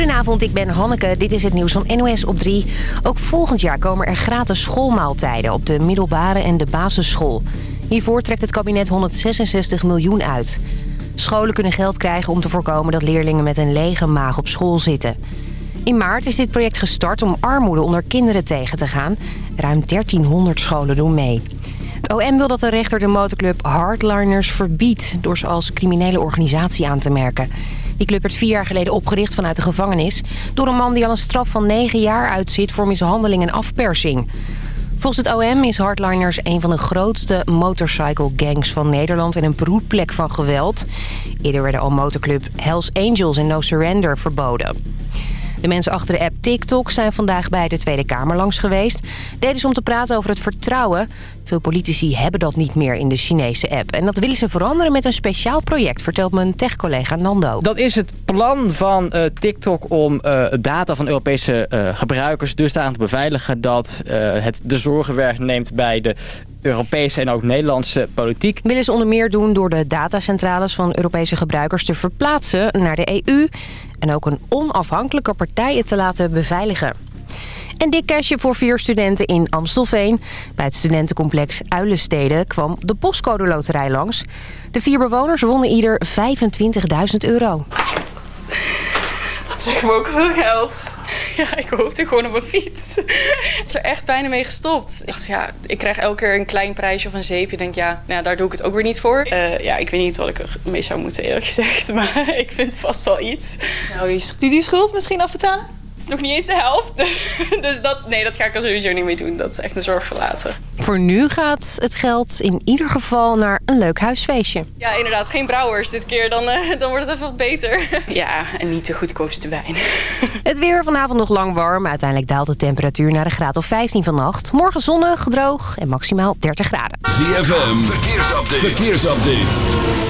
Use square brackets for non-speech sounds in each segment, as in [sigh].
Goedenavond, ik ben Hanneke. Dit is het nieuws van NOS op 3. Ook volgend jaar komen er gratis schoolmaaltijden op de middelbare en de basisschool. Hiervoor trekt het kabinet 166 miljoen uit. Scholen kunnen geld krijgen om te voorkomen dat leerlingen met een lege maag op school zitten. In maart is dit project gestart om armoede onder kinderen tegen te gaan. Ruim 1300 scholen doen mee. Het OM wil dat de rechter de motorclub Hardliners verbiedt... door ze als criminele organisatie aan te merken. Die club werd vier jaar geleden opgericht vanuit de gevangenis... door een man die al een straf van negen jaar uitzit voor mishandeling en afpersing. Volgens het OM is Hardliners een van de grootste motorcycle gangs van Nederland... en een broedplek van geweld. Eerder werden al motorclub Hells Angels en No Surrender verboden. De mensen achter de app TikTok zijn vandaag bij de Tweede Kamer langs geweest. Deden ze om te praten over het vertrouwen. Veel politici hebben dat niet meer in de Chinese app. En dat willen ze veranderen met een speciaal project, vertelt mijn tech-collega Nando. Dat is het plan van uh, TikTok om uh, data van Europese uh, gebruikers dusdanig te beveiligen... dat het de zorgen wegneemt bij de Europese en ook Nederlandse politiek. Willen ze onder meer doen door de datacentrales van Europese gebruikers te verplaatsen naar de EU... en ook een onafhankelijke partij het te laten beveiligen. En dik cashje voor vier studenten in Amstelveen. Bij het studentencomplex Uilensteden kwam de postcode loterij langs. De vier bewoners wonnen ieder 25.000 euro. Echt ook veel geld. Ja, ik hoopte gewoon op een fiets. Het is er echt bijna mee gestopt. Ik dacht, ja, ik krijg elke keer een klein prijsje of een zeepje. Ik denk, ja, nou, daar doe ik het ook weer niet voor. Uh, ja, ik weet niet wat ik ermee zou moeten, eerlijk gezegd. [laughs] Maar ik vind vast wel iets. Nou, je studieschuld misschien afbetalen? Het is nog niet eens de helft. [laughs] Dus dat, nee, dat ga ik er sowieso niet mee doen. Dat is echt een zorg voor later. Voor nu gaat het geld in ieder geval naar een leuk huisfeestje. Ja, inderdaad. Geen brouwers dit keer. Dan, uh, [laughs] dan wordt het even wat beter. [laughs] Ja, en niet de goedkoopste wijn. Het weer vanavond nog lang warm. Uiteindelijk daalt de temperatuur naar de graad of 15 vannacht. Morgen zonnig, droog en maximaal 30 graden. ZFM, verkeersupdate. verkeersupdate.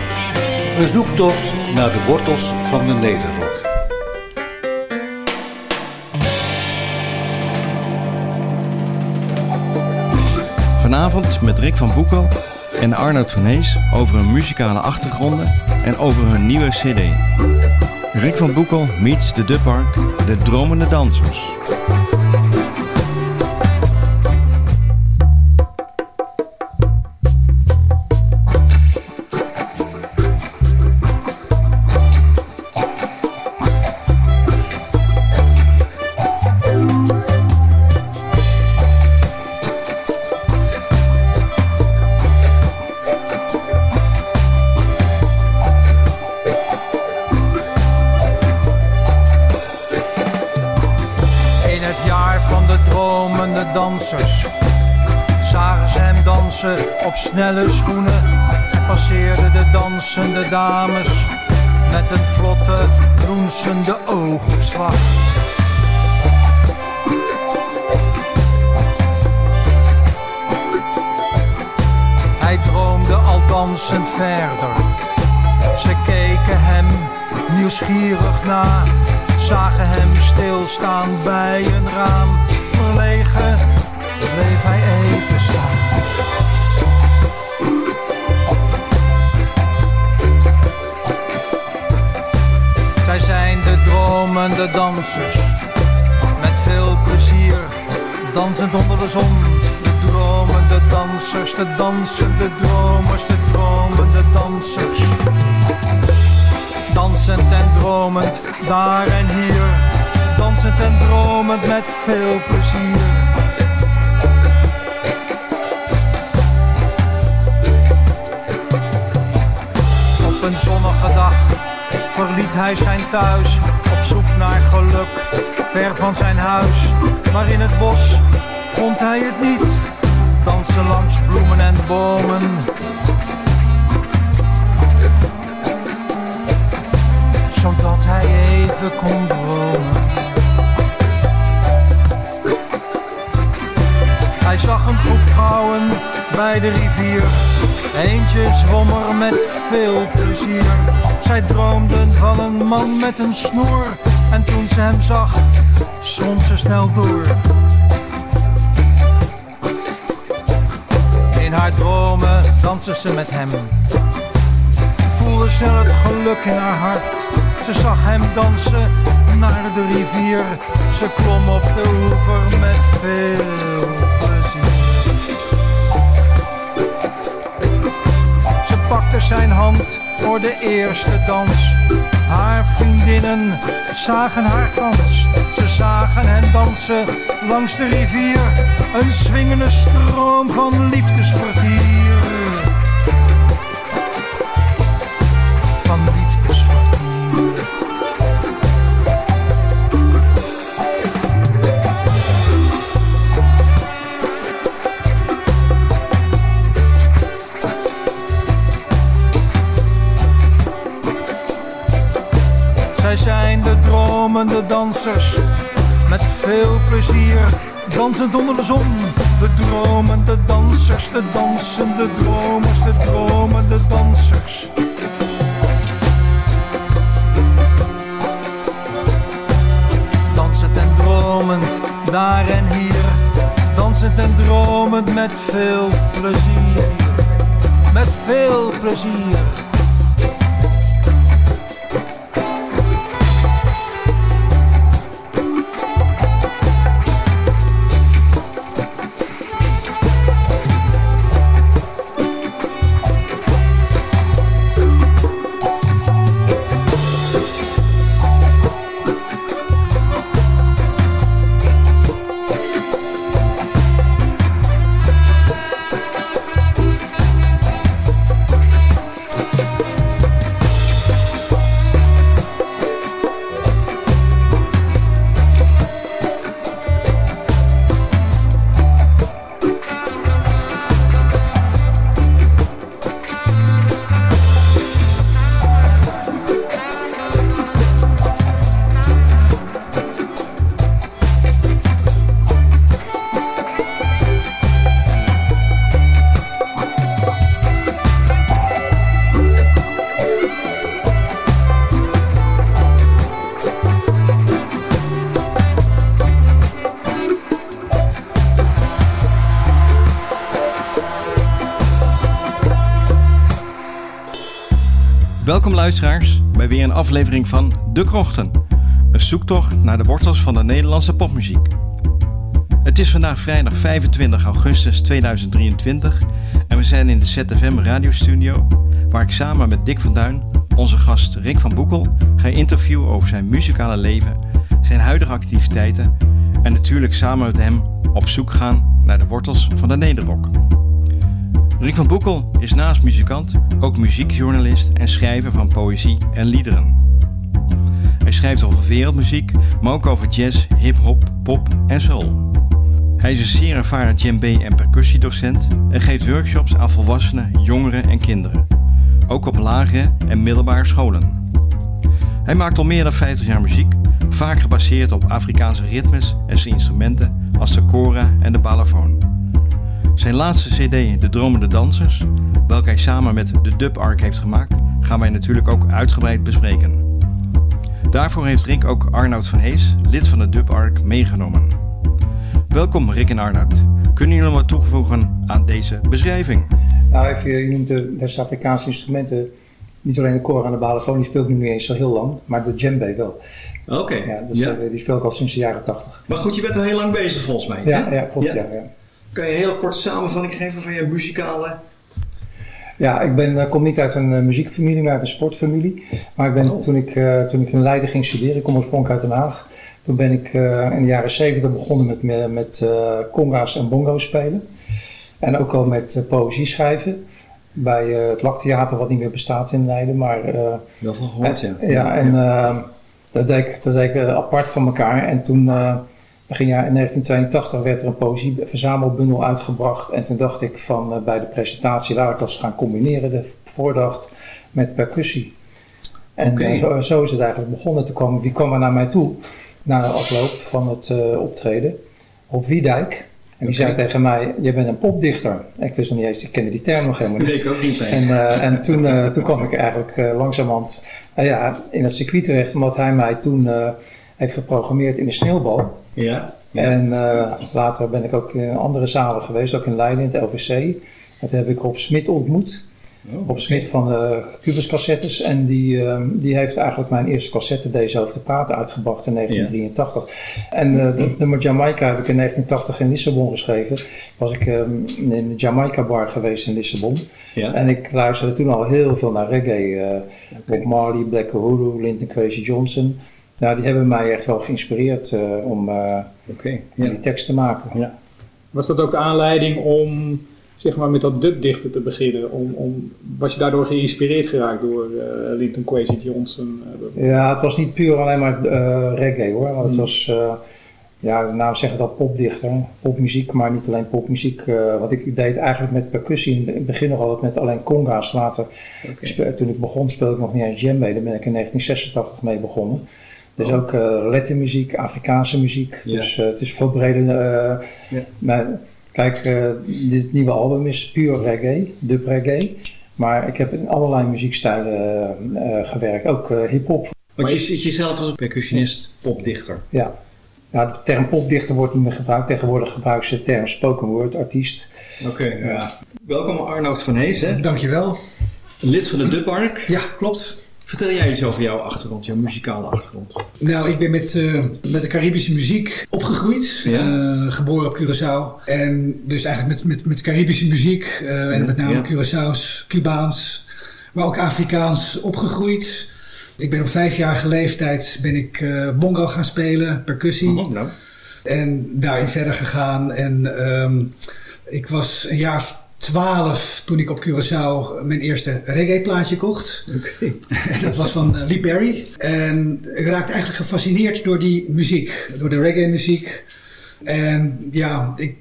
Een zoektocht naar de wortels van de Nederrok. Vanavond met Rick van Boekel en Arnoud van Hees over hun muzikale achtergronden en over hun nieuwe cd. Rick van Boekel meets de Dubpark, de dromende dansers. Snelle schoenen passeerden de dansende dames met een vlotte, roensende oogopslag. Hij droomde al dansend verder. Ze keken hem nieuwsgierig na, zagen hem stilstaan bij een raam. Verlegen bleef hij even staan. Zijn de dansers, met veel plezier, dansend onder de zon. De dromende dansers, de dansende dromers, de dromende dansers. Dansend en dromend, daar en hier, dansend en dromend met veel plezier. Op een zonnige dag verliet hij zijn thuis op zoek naar geluk, ver van zijn huis. Maar in het bos vond hij het niet, dansen langs bloemen en bomen. Zodat hij even kon dromen. Hij zag een groep vrouwen bij de rivier, eentje zwom er met veel plezier. Zij droomden van een man met een snoer. En toen ze hem zag, stond ze snel door. In haar dromen danste ze met hem. Voelde snel het geluk in haar hart. Ze zag hem dansen naar de rivier. Ze klom op de oever met veel Zijn hand voor de eerste dans. Haar vriendinnen zagen haar kans. Ze zagen hen dansen langs de rivier. Een swingende stroom van liefdesvertier. Dromende dansers met veel plezier. Dansend onder de zon, de dromende dansers, de dansende dromers, de dromende dansers. Dansend en dromend, daar en hier. Dansend en dromend met veel plezier. Met veel plezier. Welkom luisteraars bij weer een aflevering van De Krochten. Een zoektocht naar de wortels van de Nederlandse popmuziek. Het is vandaag vrijdag 25 augustus 2023 en we zijn in de ZFM radiostudio waar ik samen met Dick van Duin, onze gast Rick van Boekel, ga interviewen over zijn muzikale leven, zijn huidige activiteiten en natuurlijk samen met hem op zoek gaan naar de wortels van de nederrock. Rick van Boekel is naast muzikant ook muziekjournalist en schrijver van poëzie en liederen. Hij schrijft over wereldmuziek, maar ook over jazz, hip-hop, pop en soul. Hij is een zeer ervaren djembe en percussiedocent en geeft workshops aan volwassenen, jongeren en kinderen. Ook op lagere en middelbare scholen. Hij maakt al meer dan 50 jaar muziek, vaak gebaseerd op Afrikaanse ritmes en zijn instrumenten als de kora en de balafoon. Zijn laatste cd, De Dromende Dansers, welke hij samen met de Dub Ark heeft gemaakt, gaan wij natuurlijk ook uitgebreid bespreken. Daarvoor heeft Rick ook Arnoud van Hees, lid van de Dub Ark, meegenomen. Welkom Rick en Arnoud. Kunnen jullie wat toevoegen aan deze beschrijving? Nou, even, je noemt de West-Afrikaanse instrumenten. Niet alleen de koor en de balafoon, die speel ik nu niet eens zo heel lang, maar de djembe wel. Oké. Ja, dus, eh, die speel ik al sinds de jaren tachtig. Maar goed, je bent al heel lang bezig volgens mij. Ja, hè? ja, klopt. Ja. Ja. Ja, Kan je een heel korte samenvatting geven van je muzikale... Ja, ik ben, eh, kom niet uit een eh, muziekfamilie, maar uit een sportfamilie. Maar ik ben, Oh. toen, ik, eh, toen ik in Leiden ging studeren, ik kom oorspronkelijk uit Den Haag. Toen ben ik in de jaren zeventig begonnen met, me- met conga's en bongo's spelen. En ook al met poëzie schrijven. Bij het Laktheater, wat niet meer bestaat in Leiden. Maar Wel van gehoord, ja. Ja, en dat deed ik, dat deed ik apart van elkaar. En toen, begin jaar in 1982, werd er een poëzieverzamelbundel uitgebracht. En toen dacht ik van eh, bij de presentatie, laat ik dat gaan combineren, de voordracht met percussie. En eh, zo, zo is het eigenlijk begonnen. Toen kwam, wie kwam er naar mij toe na de afloop van het eh, optreden? Rob Wiedijk. En die zei tegen mij, je bent een popdichter. Ik wist nog niet eens, ik kende die term nog helemaal niet. Ik ook niet. En, uh, en toen, uh, toen kwam ik eigenlijk langzamerhand ja, in het circuit terecht, omdat hij mij toen heeft geprogrammeerd in de sneeuwbal. Ja. ja. En later ben ik ook in andere zalen geweest, ook in Leiden, in het LVC. En toen heb ik Rob Smit ontmoet. Oh, Rob Smit van de Cubus cassettes. En die, uh, die heeft eigenlijk mijn eerste cassette deze over de praten uitgebracht in 1983. Ja. En uh, de [clears throat] nummer Jamaica heb ik in 1980 in Lissabon geschreven. Was ik um, in de Jamaica bar geweest in Lissabon. Ja. En ik luisterde toen al heel veel naar reggae. Uh, okay. Bob Marley, Black Uhuru, Linton Kwesi Johnson. Ja, die hebben mij echt wel geïnspireerd om okay. die tekst te maken. Ja. Was dat ook de aanleiding om zeg maar met dat dubdichten te beginnen? Om, om, was je daardoor geïnspireerd geraakt door uh, Linton Kwesi Johnson? Ja, het was niet puur alleen maar reggae hoor. Want het was, ja, nou zeggen dat popdichter, popmuziek, maar niet alleen popmuziek. want ik deed eigenlijk met percussie in het begin nog altijd met alleen conga's. Later, okay. toen ik begon, speelde ik nog niet eens djembe. Daar ben ik in 1986 mee begonnen. Dus oh. ook Latin-muziek, Afrikaanse muziek. Ja. Dus het is veel breder. ja. maar, Kijk, uh, dit nieuwe album is puur reggae, dub reggae. Maar ik heb in allerlei muziekstijlen uh, gewerkt, ook uh, hip-hop. Want je ziet jezelf als een percussionist, popdichter. Ja. ja, de term popdichter wordt niet meer gebruikt. Tegenwoordig gebruikt ze de term spoken word artiest. Oké, okay, ja. Welkom Arnoud van Hees. Hè? Dankjewel. Lid van de Dubark. Ja, klopt. Vertel jij iets over jouw achtergrond, jouw muzikale achtergrond? Nou, ik ben met, uh, met de Caribische muziek opgegroeid. Ja. Uh, geboren op Curaçao. En dus eigenlijk met, met, met Caribische muziek. Uh, en met name Ja. Curaçao's, Cubaans, maar ook Afrikaans opgegroeid. Ik ben op vijfjarige leeftijd ben ik bongo gaan spelen, percussie. Oh, nou. En daarin verder gegaan. En um, ik was een jaar of twaalf toen ik op Curaçao mijn eerste reggae plaatje kocht. [laughs] Dat was van uh, Lee Perry. En ik raakte eigenlijk gefascineerd door die muziek. Door de reggae muziek. En ja ik,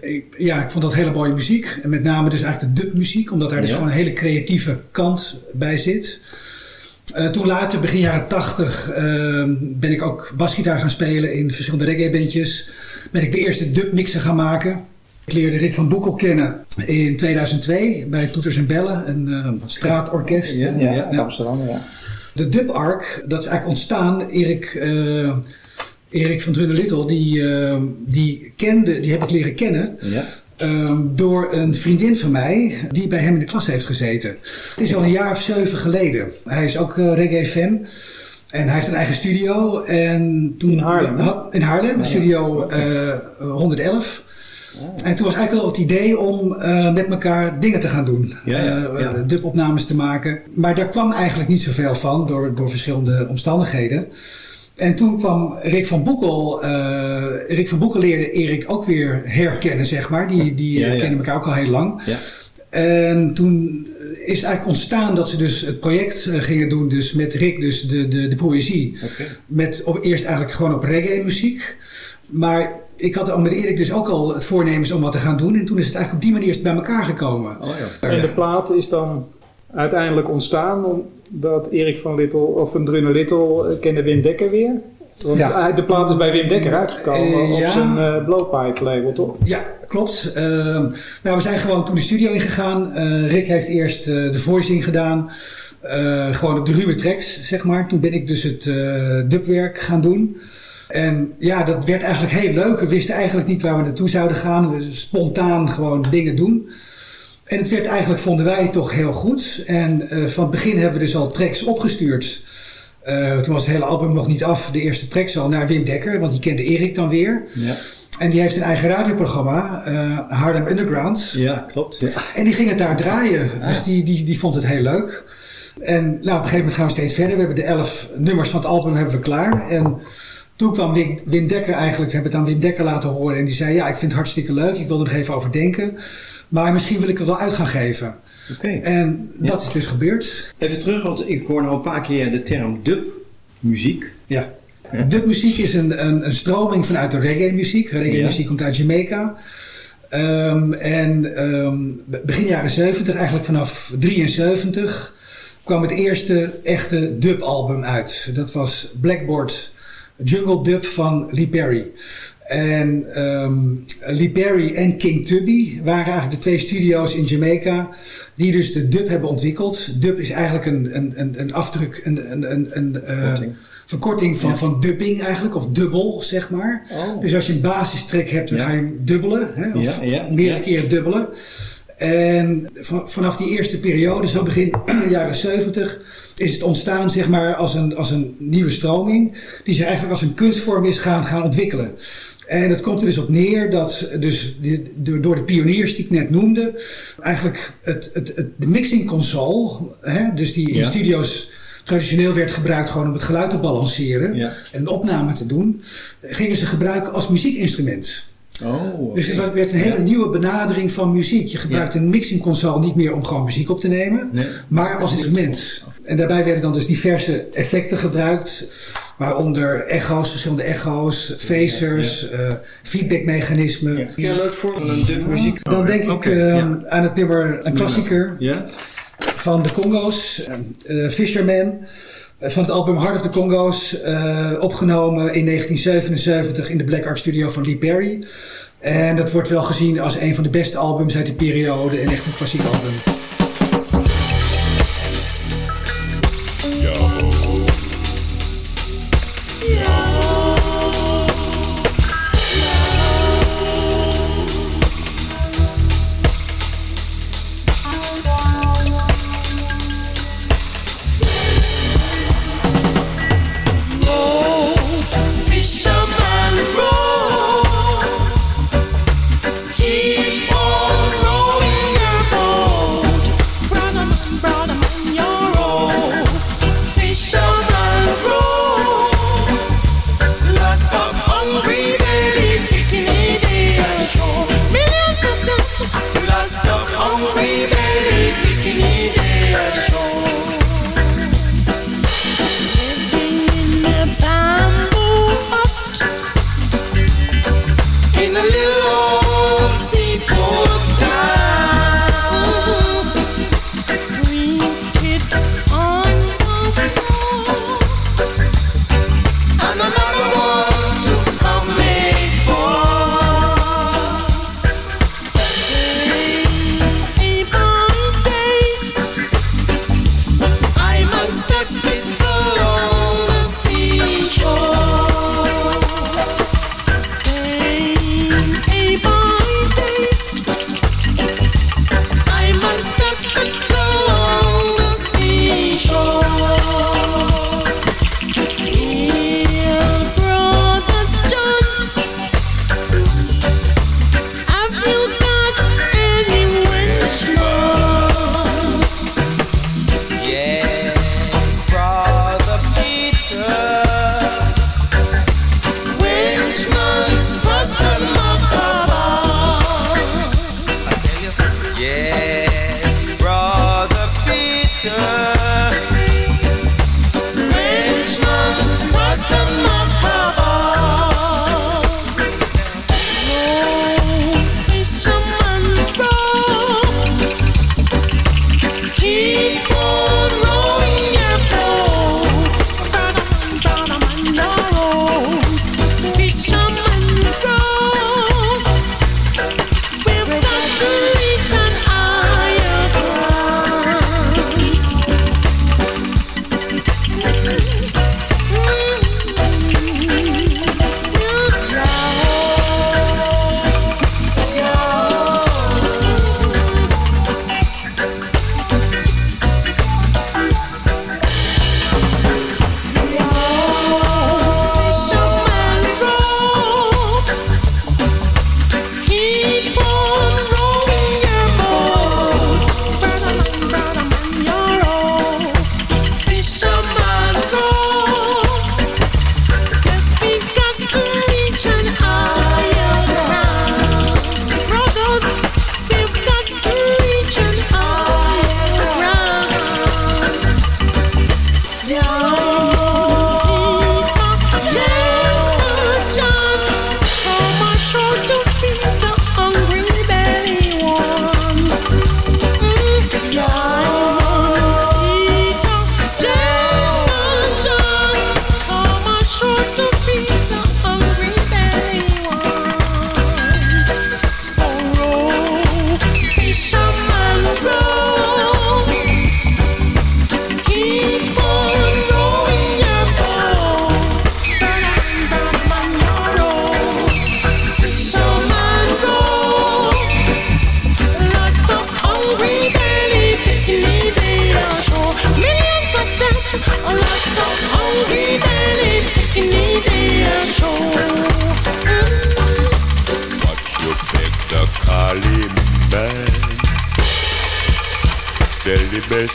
ik, ja, ik vond dat hele mooie muziek. En met name dus eigenlijk de dubmuziek. Omdat daar dus gewoon een hele creatieve kant bij zit. Uh, toen later, begin jaren tachtig, uh, ben ik ook basgitaar gaan spelen in verschillende reggae-bandjes. Ben ik de eerste dubmixen gaan maken. Ik leerde Rick van Boekel kennen in 2002 bij Toeters en Bellen, een uh, straatorkest. Ja, Amsterdam, ja. De Dub Arc, dat is eigenlijk ontstaan. Erik, uh, Erik van Drunne Little, die, uh, die kende, die heb ik leren kennen. Ja. Um, door een vriendin van mij die bij hem in de klas heeft gezeten. Het is al een jaar of zeven geleden. Hij is ook uh, reggae-fan. En hij heeft een eigen studio. En toen In Haarlem? Had, in Haarlem, studio uh, 111. En toen was eigenlijk wel het idee om uh, met elkaar dingen te gaan doen. Ja, ja, Uh, ja. dubopnames te maken. Maar daar kwam eigenlijk niet zoveel van door, door verschillende omstandigheden. En toen kwam Rick van Boekel. Uh, Rick van Boekel leerde Erik ook weer herkennen, zeg maar. Die, die Ja, kennen elkaar ook al heel lang. Ja. En toen is eigenlijk ontstaan dat ze dus het project gingen doen, dus met Rick, dus de, de, de poëzie. Met op, eerst eigenlijk gewoon op reggae muziek. Maar ik had al met Erik dus ook al het voornemens om wat te gaan doen. En toen is het eigenlijk op die manier bij elkaar gekomen. Oh ja. En de plaat is dan uiteindelijk ontstaan omdat Erik van Little of van Drunne Little eh, kende Wim Dekker weer. Want Ja. de plaat is bij Wim Dekker uitgekomen Eh, op ja. zijn uh, blowpipe label, toch? Ja, klopt. Uh, nou, we zijn gewoon toen de studio ingegaan. Uh, Rick heeft eerst uh, de voicing gedaan. Uh, gewoon op de ruwe tracks, zeg maar. Toen ben ik dus het uh, dubwerk gaan doen. En ja, dat werd eigenlijk heel leuk. We wisten eigenlijk niet waar we naartoe zouden gaan. We spontaan gewoon dingen doen. En het werd eigenlijk, vonden wij, toch heel goed. En uh, van het begin hebben we dus al tracks opgestuurd. Uh, toen was het hele album nog niet af. De eerste tracks al naar Wim Dekker, want die kende Erik dan weer. Ja. En die heeft een eigen radioprogramma, uh, Harlem Underground. ja, klopt. Ja. En die ging het daar draaien. Dus die, die, die vond het heel leuk. En nou, op een gegeven moment gaan we steeds verder. We hebben de elf nummers van het album hebben we klaar. En toen kwam Wim, Wim Dekker eigenlijk, we hebben het aan Wim Dekker laten horen. En die zei, ja, ik vind het hartstikke leuk. Ik wil er nog even over denken. Maar misschien wil ik het wel uit gaan geven. Oké. En dat is dus gebeurd. Even terug, want ik hoor nou een paar keer de term dubmuziek. Ja. Dubmuziek is een, een, een stroming vanuit de reggae-muziek. Reggae-muziek Ja. komt uit Jamaica. Um, en um, begin jaren 70, eigenlijk vanaf 73, kwam het eerste echte dub-album uit. Dat was Blackboard jungle dub van Lee Perry. En um, Lee Perry en King Tubby waren eigenlijk de twee studio's in Jamaica die dus de dub hebben ontwikkeld. Dub is eigenlijk een, een, een, een afdruk, een, een, een, een uh, verkorting van, ja. van dubbing eigenlijk, of dubbel zeg maar. Oh. Dus als je een basistrek hebt, dan ja. ga je hem dubbelen, hè, of ja, meerdere keren dubbelen. En vanaf die eerste periode, zo begin de [clears throat] jaren 70, is het ontstaan zeg maar als een, als een nieuwe stroming, die zich eigenlijk als een kunstvorm is gaan, gaan ontwikkelen. En het komt er dus op neer dat dus door de pioniers die ik net noemde, eigenlijk het, het, het, de mixing console, hè, dus die in ja. studio's traditioneel werd gebruikt gewoon om het geluid te balanceren ja. en een opname te doen, gingen ze gebruiken als muziekinstrument. Oh, okay. Dus het werd een hele ja. nieuwe benadering van muziek. Je gebruikt ja. een mixing console niet meer om gewoon muziek op te nemen, nee. maar als instrument. En daarbij werden dan dus diverse effecten gebruikt. Waaronder echo's, verschillende echo's, phasers, ja. Uh, feedbackmechanismen. Ja. ja, leuk voor een dub muziek. Dan denk okay, ik uh, aan het nummer, een klassieker van de Congo's, uh, Fisherman. Van het album Heart of the Congo's, opgenomen in 1977 in de Black Art Studio van Lee Perry. En dat wordt wel gezien als een van de beste albums uit die periode en echt een klassiek album.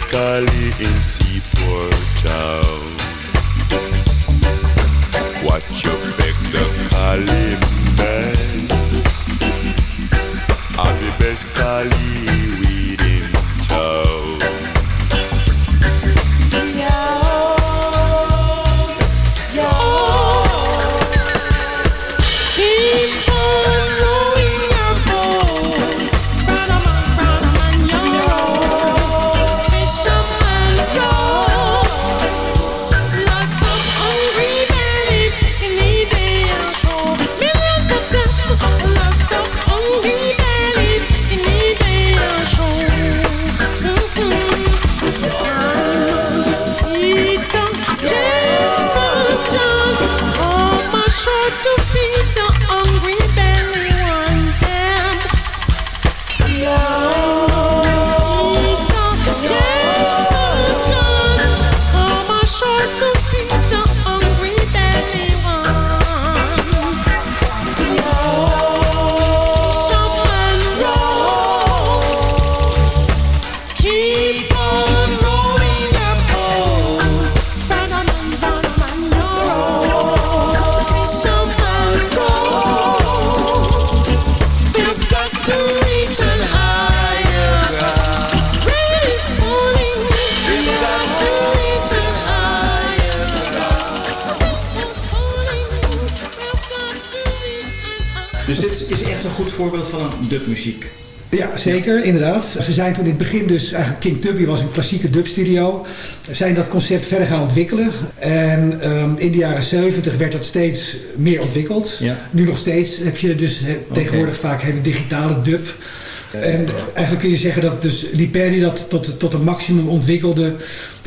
Collie in Seaport Town. Watch your back, the collie man. Voorbeeld van een dubmuziek. Ja, zeker, inderdaad. Ze zijn toen in het begin dus, eigenlijk King Tubby was een klassieke dubstudio. Zijn dat concept verder gaan ontwikkelen. En ehm, in de jaren 70 werd dat steeds meer ontwikkeld. Ja. Nu nog steeds heb je dus he, tegenwoordig vaak hele digitale dub. En eigenlijk kun je zeggen dat dus Liperdi dat tot, tot een maximum ontwikkelde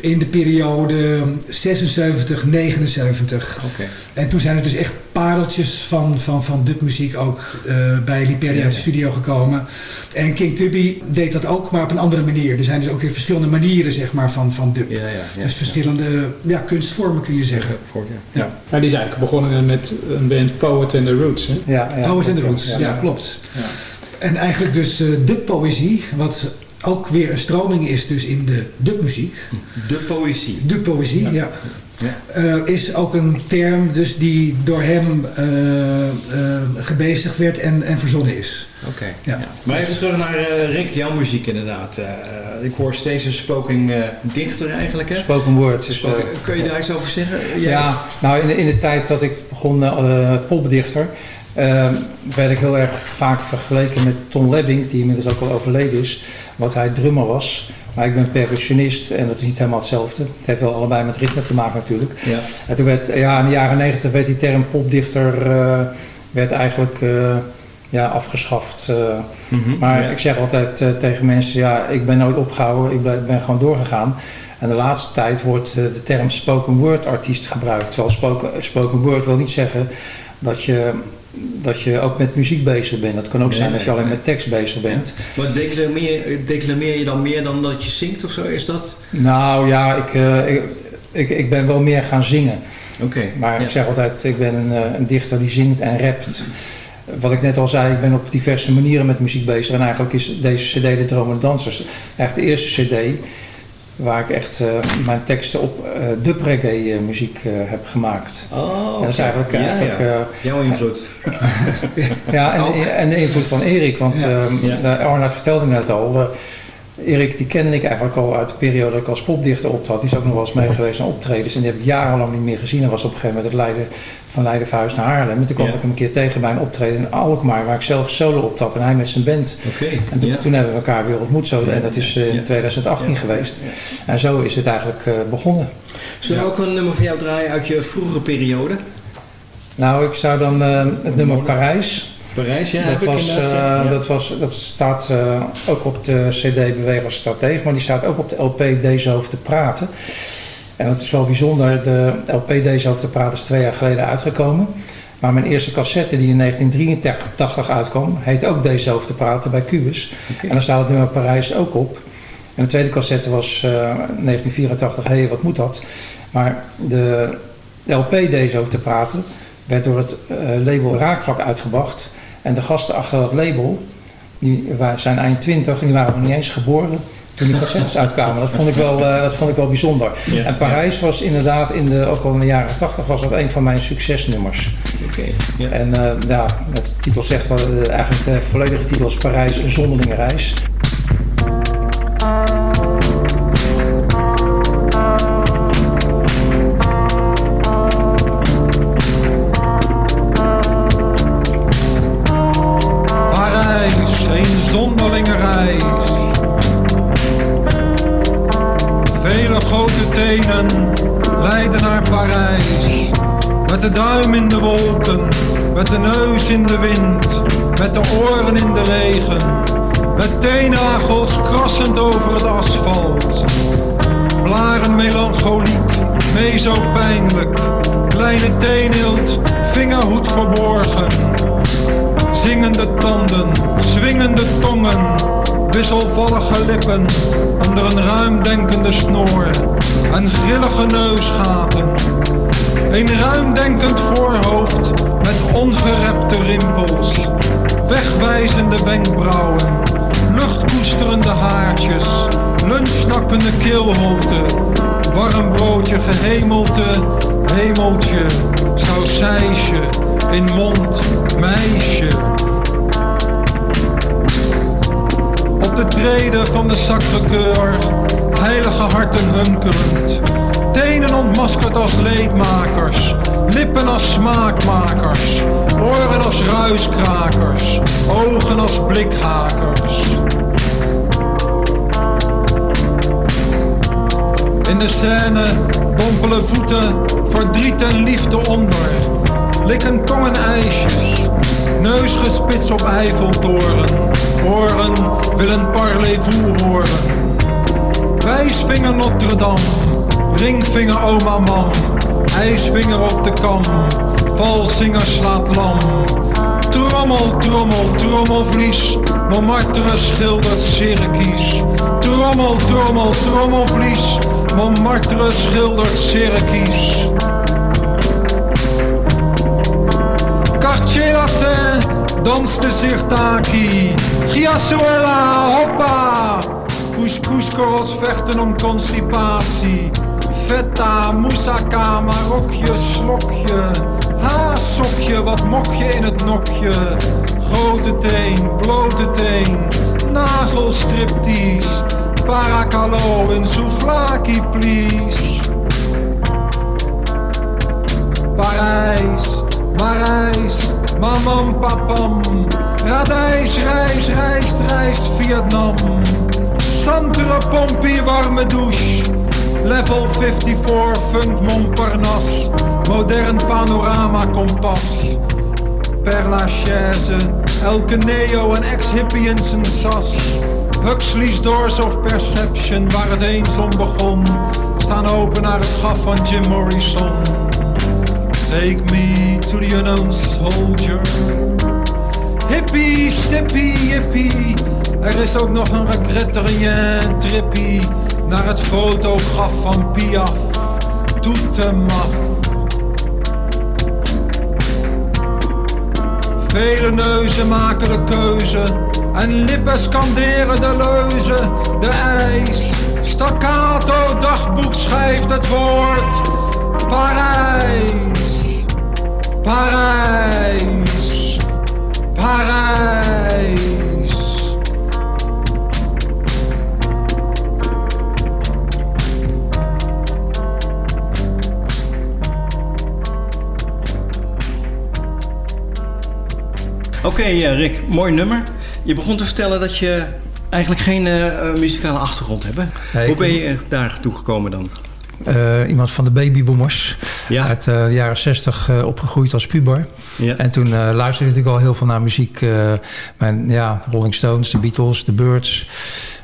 in de periode 76, 79. Oké. En toen zijn er dus echt pareltjes van, van, van dubmuziek ook eh, bij Liperdi Ja, uit de studio gekomen. En King Tubby deed dat ook, maar op een andere manier. Er zijn dus ook weer verschillende manieren zeg maar, van, van dub. Ja, ja, ja. Dus verschillende ja, kunstvormen kun je zeggen. Ja. Ja, die is eigenlijk begonnen met een band Poet and the Roots. Hè? Ja, ja, Poet and the Roots, ja, klopt. En eigenlijk dus eh dubpoëzie, wat ook weer een stroming is dus in de dubmuziek. De poëzie. De poëzie, ja. Ja. Eh, is ook een term dus die door hem eh, eh, gebezigd werd en, en verzonnen is. Oké. Ja. Maar even terug naar eh, Rick, jouw muziek inderdaad. Ik hoor steeds een spoken eh, dichter eigenlijk. Hè? Spoken word. eh, kun je daar iets over zeggen? Jij- Ja, nou in de, in de tijd dat ik begon eh popdichter, eh, werd ik heel erg vaak vergeleken met Ton Lebbing, die inmiddels ook al overleden is, wat hij drummer was. Maar ik ben percussionist en dat is niet helemaal hetzelfde. Het heeft wel allebei met ritme te maken natuurlijk. Ja. En toen werd, ja, in de jaren negentig werd die term popdichter eh, werd eigenlijk eh, ja, afgeschaft. eh. Mhm, maar ja. ik zeg altijd tegen mensen, ja, ik ben nooit opgehouden, ik ben, ben gewoon doorgegaan. En de laatste tijd wordt de term spoken word artiest gebruikt. Terwijl spoken, spoken word wil niet zeggen dat je, dat je ook met muziek bezig bent. Dat kan ook zijn dat je alleen met tekst bezig bent. Maar declameer, declameer je dan meer dan dat je zingt of zo? Is dat? Nou ja, ik, eh, ik, ik, ik ben wel meer gaan zingen. Oké. Maar ik zeg altijd, ik ben een, eh, een dichter die zingt en rapt. Wat ik net al zei, ik ben op diverse manieren met muziek bezig. En eigenlijk is deze cd de Dromende Dansers echt de eerste cd waar ik echt eh, mijn teksten op eh dub reggae muziek eh, heb gemaakt. Oh, dat is eigenlijk, Ja, eigenlijk ja. Jouw invloed. [laughs] ja, en, en de invloed van Erik. Want Ja. ehm, Ja. eh, Arnold vertelde net al. Erik die kende ik eigenlijk al uit de periode dat ik als popdichter optrad. Die is ook nog wel eens mee geweest aan optredens. En die heb ik jarenlang niet meer gezien. Hij was op een gegeven moment het Leiden, van Leiden verhuisd naar Haarlem. En toen kwam ik hem een keer tegen bij een optreden in Alkmaar. Waar ik zelf solo optrad en hij met zijn band. Oké. En toen, hebben we elkaar weer ontmoet. Zo, en dat is eh, in Ja. 2018 Ja. geweest. En zo is het eigenlijk eh, begonnen. Zullen we ook een nummer voor jou draaien uit je vroegere periode? Nou, ik zou dan eh, het nummer Parijs. Parijs, ja, dat, was, eh, ja. Ja. dat, was, dat staat eh, ook op de CD Bewegen als Stratege, maar die staat ook op de LP Deze Over te Praten. En dat is wel bijzonder. De LP Deze Over te Praten is twee jaar geleden uitgekomen. Maar mijn eerste cassette die in 1983 uitkwam, heet ook Deze Over te Praten bij Cubus. En daar staat het nummer Parijs ook op. En de tweede cassette was eh, 1984, Hé, wat moet dat? Maar de LP Deze Over te Praten werd door het eh, label Raakvlak uitgebracht. En de gasten achter dat label, die zijn eind 20 en die waren nog niet eens geboren toen die cassettes uitkwamen. Dat vond ik wel, eh, dat vond ik wel bijzonder. Ja. En Parijs was inderdaad, in de, ook al in de jaren 80, was dat een van mijn succesnummers. Oké. ja. En eh, ja, het titel zegt eh, eigenlijk de volledige titel is Parijs, een zonderlinge reis. Met de duim in de wolken, met de neus in de wind, met de oren in de regen. Met teennagels krassend over het asfalt. Blaren melancholiek, mezo pijnlijk. Kleine teenhield, vingerhoed verborgen. Zingende tanden, swingende tongen, wisselvallige lippen onder een ruimdenkende snor en grillige neusgaten. Een ruimdenkend voorhoofd met ongerepte rimpels, wegwijzende wenkbrauwen, luchtkoesterende haartjes, lunchsnakkende keelholte, warm broodje gehemelte, hemeltje, sausijsje, in mond, meisje. Op de treden van de Sacré-Cœur, heilige harten hunkerend. Tenen ontmaskerd als leedmakers, lippen als smaakmakers, oren als ruiskrakers, ogen als blikhakers. In de scène dompelen voeten verdriet en liefde onder. Likken tongen ijsjes, neus gespitst op Eiffeltoren. Oren willen parlez-vous horen. Wijsvinger Notre Dame, ringvinger oma mam. IJsvinger op de kam, valzinger slaat lam. Trommel, trommel, trommelvlies, Montmartre schildert cirkies. Trommel, trommel, trommelvlies, Montmartre schildert cirkies. Latin danst de. Giasuela, hoppa! Couscouskorrels vechten om constipatie. Feta, moussaka, marokje, slokje. Ha, sokje, wat mok je in het nokje? Grote teen, blote teen, nagelstriptease. Paracalo, een souvlaki, please. Parijs, Marijs, mamam, papam. Radijs, reis, rijst, rijst, Vietnam. Santere pompie, warme douche. Level 54, funk Montparnasse. Modern panorama kompas. Per Lachaise, elke neo en ex-hippie in zijn sas. Huxley's Doors of Perception, waar het eens om begon. Staan open naar het graf van Jim Morrison. Take me to the unknown soldier. Hippie, stippie, yippie. Er is ook nog een regret rien trippie. Naar het fotograf van Piaf. Doet hem af. Vele neuzen maken de keuze. En lippen scanderen de leuze. De ijs. Staccato dagboek schrijft het woord. Parijs. Parijs. Parijs. Oké, eh, Rick, mooi nummer. Je begon te vertellen dat je eigenlijk geen eh, eh, muzikale achtergrond hebt. hè? Hoe ben je er daar toe gekomen dan? Eh, iemand van de babyboomers. Ja. Uit eh, de jaren 60 eh, opgegroeid als puber. Ja. En toen eh, luisterde ik natuurlijk al heel veel naar muziek. mijn, ja, Rolling Stones, de Beatles, de Birds.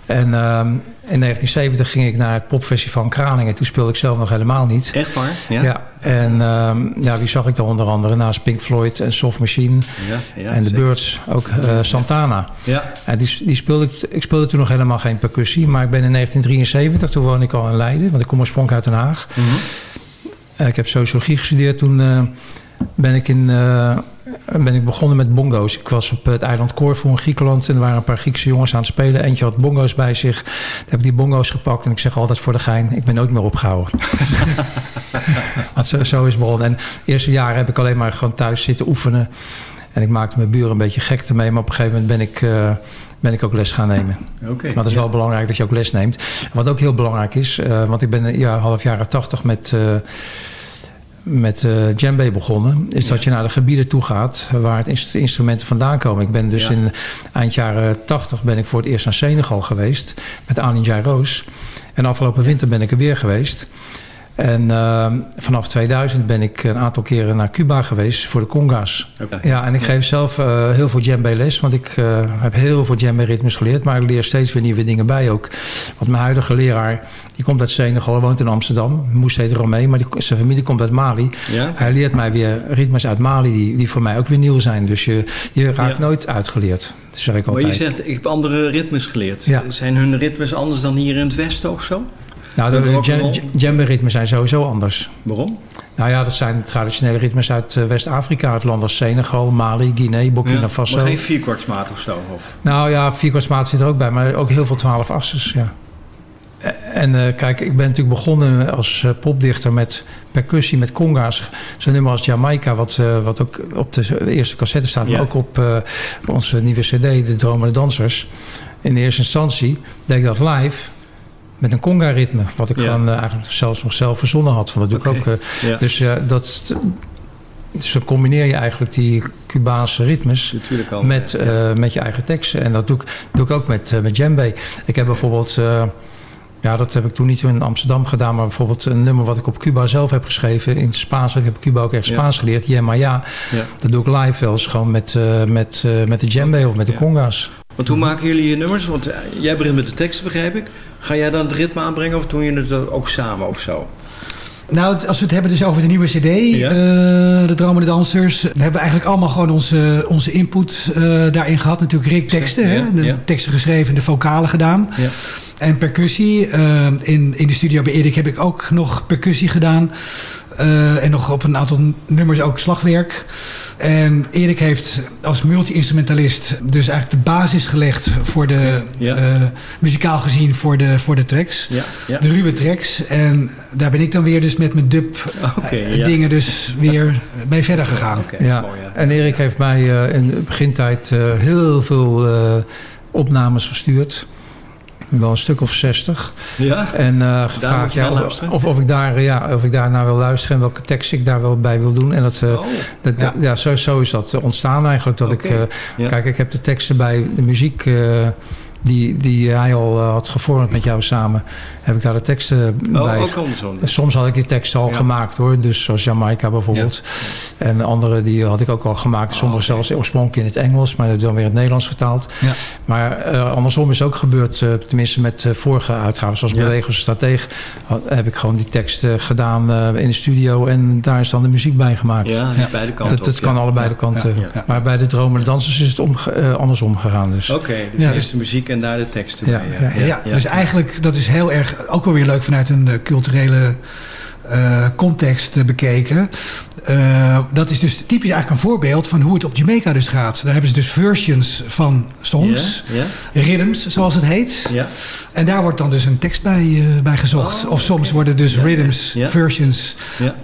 En in 1970 ging ik naar het popfestival in Kralingen. Toen speelde ik zelf nog helemaal niet. Echt waar? Ja. Ja, en ehm, ja, wie zag ik daar onder andere? Naast Pink Floyd en Soft Machine. Ja, ja, en de. Birds, ook Santana. Ja. En die, die speelde, ik- ik speelde toen nog helemaal geen percussie. Maar ik ben in 1973, toen woonde ik al in Leiden. Want ik kom oorspronkelijk uit Den Haag. Mhm. Ik heb sociologie gestudeerd. Toen eh, ben ik in, eh, ben ik begonnen met bongo's. Ik was op het eiland Corfu in Griekenland en er waren een paar Griekse jongens aan het spelen. Eentje had bongo's bij zich. Toen heb ik die bongo's gepakt en ik zeg altijd voor de gein, ik ben nooit meer opgehouden. [laughs] Want zo, zo is het begonnen. En de eerste jaren heb ik alleen maar gewoon thuis zitten oefenen. En ik maakte mijn buren een beetje gek ermee, maar op een gegeven moment ben ik... ben ik ook les gaan nemen. Oké, maar het is ja. wel belangrijk dat je ook les neemt. Wat ook heel belangrijk is, eh, want ik ben ja, half jaren tachtig met, eh met eh djembe begonnen, is dat je naar de gebieden toe gaat waar het inst- instrumenten vandaan komen. Ik ben dus Ja. in eind jaren tachtig ben ik voor het eerst naar Senegal geweest met Anin Roos. En afgelopen winter ben ik er weer geweest. En eh, vanaf 2000 ben ik een aantal keren naar Cuba geweest voor de conga's. Ja, en ik geef zelf eh, heel veel djembe les, want ik eh, heb heel veel djembe ritmes geleerd, maar ik leer steeds weer nieuwe dingen bij ook. Want mijn huidige leraar, die komt uit Senegal, woont in Amsterdam, moest heet Romee, maar die, zijn familie komt uit Mali. Ja? Hij leert mij weer ritmes uit Mali die, die voor mij ook weer nieuw zijn. Dus je, je raakt Ja. nooit uitgeleerd. Dat zeg ik Maar altijd. je zegt, ik heb andere ritmes geleerd. Ja. Zijn hun ritmes anders dan hier in het Westen of zo? Nou, de djem- djembe-ritmes zijn sowieso anders. Waarom? Nou ja, dat zijn traditionele ritmes uit eh, West-Afrika. Uit landen als Senegal, Mali, Guinea, Burkina Ja, Faso. Maar geen vierkwartsmaat of zo? Of? Nou ja, vierkwartsmaat zit er ook bij, maar ook heel veel twaalf assers, ja. En eh, kijk, ik ben natuurlijk begonnen als eh, popdichter met percussie, met conga's. Zo'n nummer als Jamaica, wat, eh, wat ook op de eerste cassette staat, Ja. maar ook op eh, onze nieuwe cd, De Dromende Dansers. In de eerste instantie deed ik dat live met een conga-ritme. Wat ik Ja. gewoon eh, eigenlijk zelfs nog zelf verzonnen had. Want dat doe ik ook. eh, Ja. Dus dat... Dus dan combineer je eigenlijk die Cubaanse ritmes al. met, eh, met je eigen teksten. En dat doe ik, doe ik ook met, met djembe. Ik heb bijvoorbeeld, ja, dat heb ik toen niet in Amsterdam gedaan, maar bijvoorbeeld een nummer wat ik op Cuba zelf heb geschreven in het Spaans. Ik heb op Cuba ook echt Ja. Spaans geleerd, ja, ja. Ja. Dat doe ik live wel eens gewoon met, met, met de djembe of met de conga's. Want hoe maken jullie je nummers? Want eh, jij begint met de teksten, begrijp ik. Ga jij dan het ritme aanbrengen of doen jullie het ook samen of zo? Nou, als we het hebben dus over de nieuwe cd, Ja. eh, de Dromende Dansers, dan hebben we eigenlijk allemaal gewoon onze, onze input eh, daarin gehad. Natuurlijk Rick teksten, Ja, hè? de ja. teksten geschreven, de vocalen gedaan. Ja. En percussie. eh, in, in de studio bij Erik heb ik ook nog percussie gedaan. Eh, en nog op een aantal nummers ook slagwerk. En Erik heeft als multi-instrumentalist dus eigenlijk de basis gelegd voor de, Ja. eh, muzikaal gezien, voor de, voor de tracks. Ja, ja. De ruwe tracks. En daar ben ik dan weer dus met mijn dub Oké, eh, ja. dingen dus weer mee verder gegaan. Ja. mooi, ja. En Erik heeft mij eh, in de begintijd eh, heel veel eh, opnames verstuurd. Wel een stuk of zestig. Ja? En eh, gevraagd ja, naar of, of, of ik daar, ja, of ik daar naar wil luisteren en welke tekst ik daar wel bij wil doen. En dat, eh, Oh, dat, Ja. ja. zo, zo is dat ontstaan eigenlijk. Dat ik, eh, Ja. Kijk, ik heb de teksten bij de muziek die, die hij al eh, had gevormd met jou samen. Heb ik daar de teksten Oh, bij. ook andersom. Soms had ik die teksten al Ja. gemaakt hoor. Dus zoals Jamaica bijvoorbeeld. En andere die had ik ook al gemaakt. Sommige Oh, oké. zelfs oorspronkelijk in het Engels. Maar dat dan weer in het Nederlands vertaald. Ja. Maar eh, andersom is ook gebeurd. eh, tenminste met vorige uitgaven. Zoals Ja. Bewegers Strateeg. had- heb ik gewoon die teksten gedaan in de studio. En daar is dan de muziek bij gemaakt. Ja, beide kanten Dat, kan allebei de kanten. Maar bij de Dromende Dansers is het eh, andersom gegaan. Dus. Oké, dus dus- de muziek en daar de teksten Ja, bij. Ja, dus eigenlijk, dat is heel erg, ook wel weer leuk vanuit een eh, culturele eh, context eh, bekeken. Eh, dat is dus typisch eigenlijk een voorbeeld van hoe het op Jamaica dus gaat. Daar hebben ze dus versions van songs, ja. rhythms zoals het heet. Ja. En daar wordt dan dus een tekst bij, eh, bij gezocht. Oh, of soms worden dus rhythms, versions,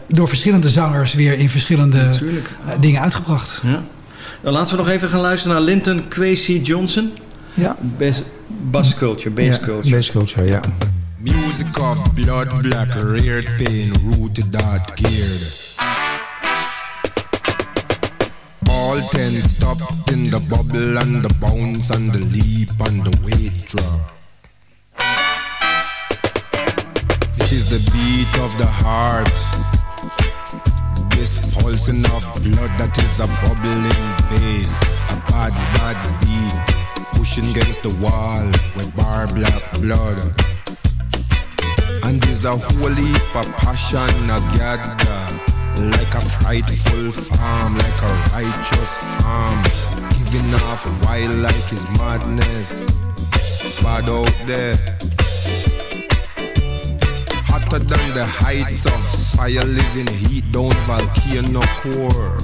door verschillende zangers weer in verschillende eh, dingen uitgebracht. Ja. Dan laten we nog even gaan luisteren naar Linton Kwesi Johnson. Ja. Bass, bass culture, bass Ja, culture. bass culture, ja. Music of blood black, reared pain, rooted that geared. All ten stopped in the bubble and the bounce and the leap and the weight drop. It is the beat of the heart. This pulsing of blood that is a bubbling bass. A bad, bad beat. Pushing against the wall with bar black blood. And there's a whole heap of passion gather. Like a frightful farm, like a righteous farm. Giving off wild like his madness. Bad out there. Hotter than the heights of fire living heat down volcano core.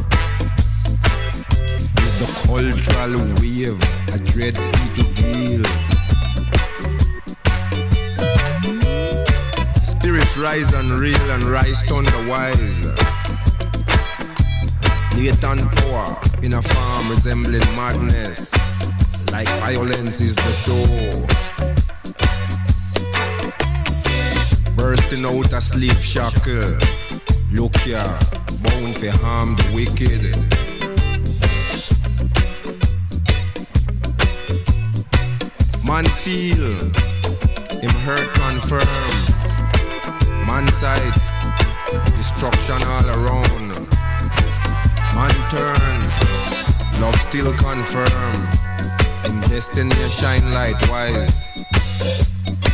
Cultural wave, a dread people deal. Spirits rise and reel and rise thunder wise. Power in a farm resembling madness, like violence is the show. Bursting out a sleep shackle. Look ya, bound for harm the wicked. Man feel, him hurt confirm. Man side, destruction all around. Man turn, love still confirm. In destiny shine light wise.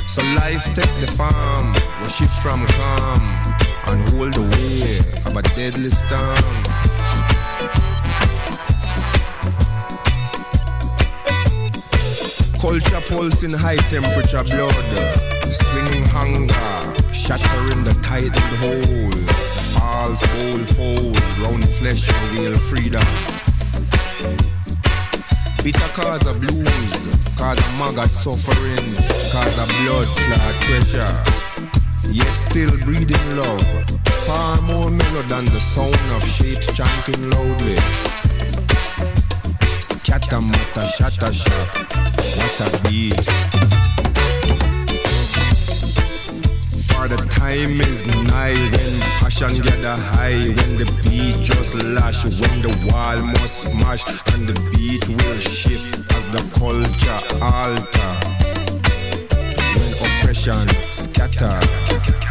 So life take the farm, we shift from calm and hold the way of a deadly storm. Culture pulsing high temperature blood, swinging hunger, shattering the tightened hole. False bowl fold, round flesh reveal freedom. Bitter cause of blues, cause of maggot suffering, cause of blood clot pressure. Yet still breathing love, far more mellow than the sound of shapes chanting loudly. Scatter matter, shatter shop, what a beat. For the time is nigh when passion gather high, when the beat just lash, when the wall must smash, and the beat will shift as the culture alter. When oppression scatter.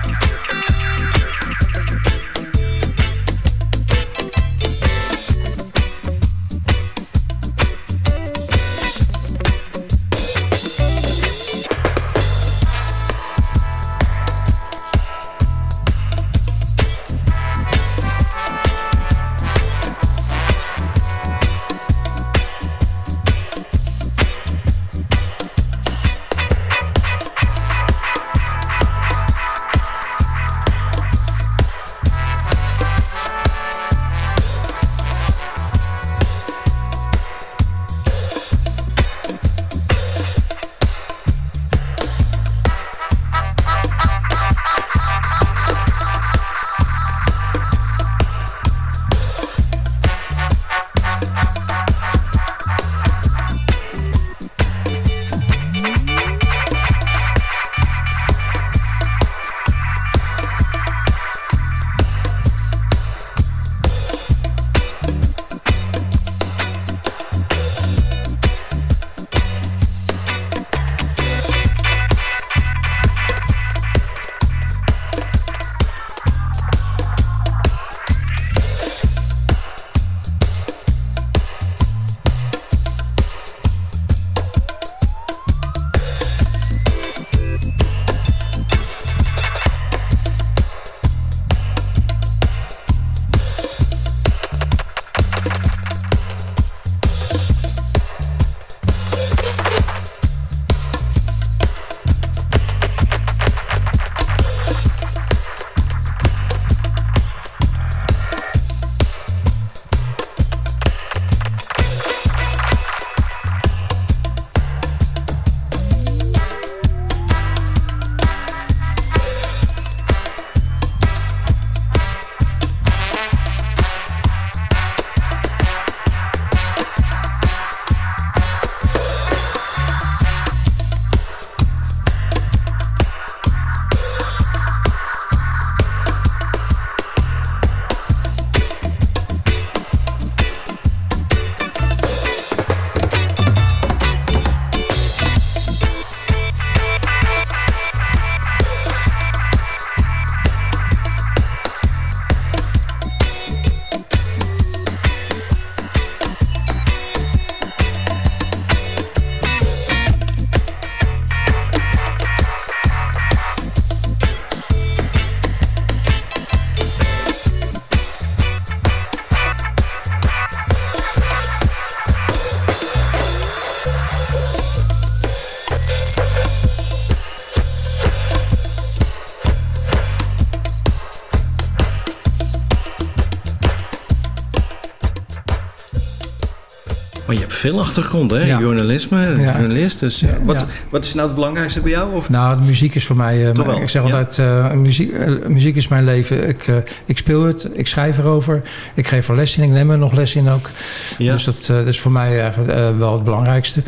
Veel achtergrond, hè? Ja. Journalisme, Ja. journalist. Dus, eh, wat, wat is nou het belangrijkste bij jou? Of? Nou, de muziek is voor mij... Toch wel, ik zeg altijd, eh, muziek, muziek is mijn leven. Ik, ik speel het, ik schrijf erover. Ik geef er les in, ik neem er nog les in ook. Ja. Dus dat, dat is voor mij eigenlijk wel het belangrijkste.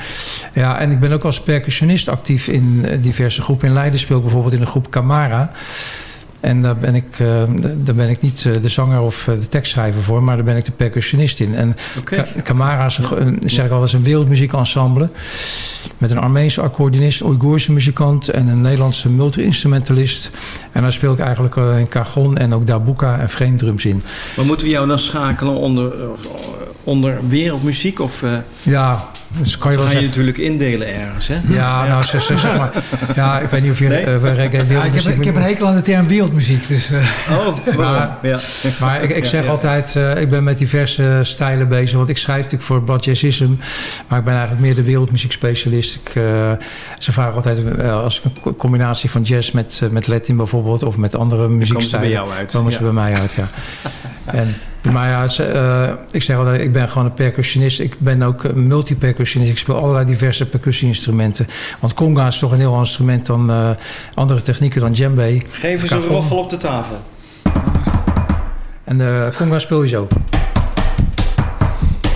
Ja, en ik ben ook als percussionist actief in diverse groepen. In Leiden speel ik bijvoorbeeld in de groep Camara. En daar ben ik, eh, daar ben ik niet eh, de zanger of eh, de tekstschrijver voor, maar daar ben ik de percussionist in. En. Ka- Camara is, een, een- zeg ik al, is een wereldmuziekensemble. Met een Armeense accordeonist, Oeigoerse muzikant en een Nederlandse multi-instrumentalist. En daar speel ik eigenlijk alleen cajon en ook dabuka en frame drums in. Maar moeten we jou dan schakelen onder, onder wereldmuziek? Of uh, Ja, dus kan je ga wel je zeggen. natuurlijk indelen ergens, hè? Ja, nou zeg, zeg, zeg maar. Ja, ik weet niet of je Nee? eh, reggae Ja, ik, heb, ik heb een hekel aan de term wereldmuziek. Dus, eh, Oh, [laughs] waarom? Maar, ja. maar ik, ik zeg ja. altijd, eh, ik ben met diverse stijlen bezig. Want ik schrijf natuurlijk voor Blad Jazzism. Maar ik ben eigenlijk meer de wereldmuziekspecialist. Ik, eh, ze vragen altijd, als ik een co- combinatie van jazz met, met Latin bijvoorbeeld... of met andere muziekstijlen... bij jou uit. Komen ze Ja. bij mij uit, ja. [laughs] en, maar ja, ze, eh, ik zeg altijd, ik ben gewoon een percussionist. Ik ben ook een multi-percussionist. Ik speel allerlei diverse percussie-instrumenten. Want conga is toch een heel ander instrument dan eh, andere technieken dan djembe. Geef eens een roffel op de tafel. En de conga speel je zo.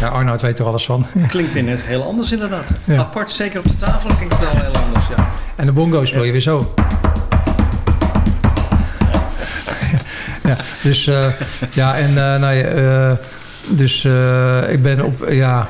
Ja, Arnoud weet er alles van. [laughs] Klinkt in net heel anders inderdaad. Ja. Apart, zeker op de tafel, klinkt het wel heel anders. Ja. En de bongo speel je weer zo. [laughs] ja, dus eh, ja, en eh, nou ja, eh, dus eh, ik ben op, ja,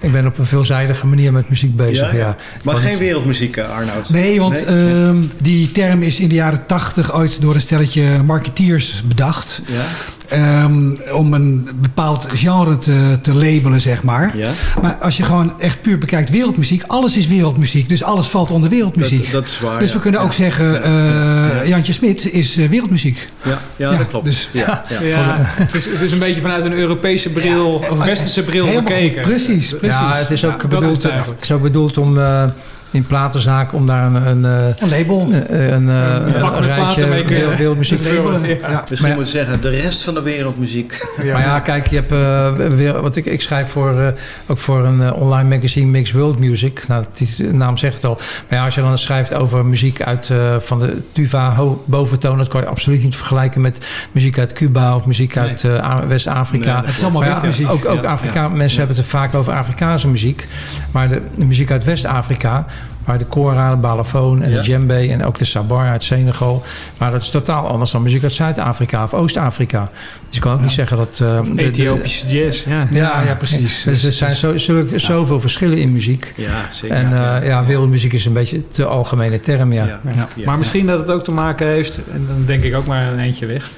ik ben op een veelzijdige manier met muziek bezig. Ja, Maar Want- geen wereldmuziek, Arnoud. Nee, want ehm, die term is in de jaren tachtig ooit door een stelletje marketeers bedacht. Ja. Ehm, om een bepaald genre te, te labelen, zeg maar. Ja. Maar als je gewoon echt puur bekijkt wereldmuziek, alles is wereldmuziek. Dus alles valt onder wereldmuziek. Dat, dat is waar. dus ja. we kunnen ook zeggen, eh, Jantje Smit is eh, wereldmuziek. Ja, ja, Ja, dat klopt. dus- ja, ja. Ja, het, is, het is een beetje vanuit een Europese bril of westerse bril Helemaal goed. bekeken. Precies, precies. Ja, het is ook bedoeld, het is ook bedoeld om eh, in platenzaak om daar een, een, eh, Een label. een, een, eh, Een een met rijtje wereld- wereldmuziek [laughs] labelen. Ja. Ja. Misschien Maar- moet je zeggen, de rest van de wereldmuziek. [laughs] Maar ja, kijk, je hebt eh, weer, wat ik, ik schrijf voor, eh, ook voor een eh, online magazine Mixed World Music. Nou, die naam zegt het al. Maar ja, als je dan schrijft over muziek uit eh, van de tuva boventoon, dat kan je absoluut niet vergelijken met muziek uit Cuba of muziek uit eh, West-Afrika. Nee, Het is allemaal ja, wereldmuziek. Ook, ook Ja, Afrika mensen hebben het er vaak over Afrikaanse muziek. Maar de, de muziek uit West-Afrika, waar de kora, de balafoon en Ja. de djembe en ook de sabar uit Senegal. Maar dat is totaal anders dan muziek uit Zuid-Afrika of Oost-Afrika. Dus je kan ook niet zeggen dat... eh, de- de- Ethiopische jazz, ja. Ja, ja, precies. dus er zijn zo, zulke, zoveel verschillen in muziek. Ja, zeker. En ja. eh, ja, wereldmuziek is een beetje te algemene term, ja. Ja. Ja. Ja. Maar misschien dat het ook te maken heeft, en dan denk ik ook maar een eentje weg.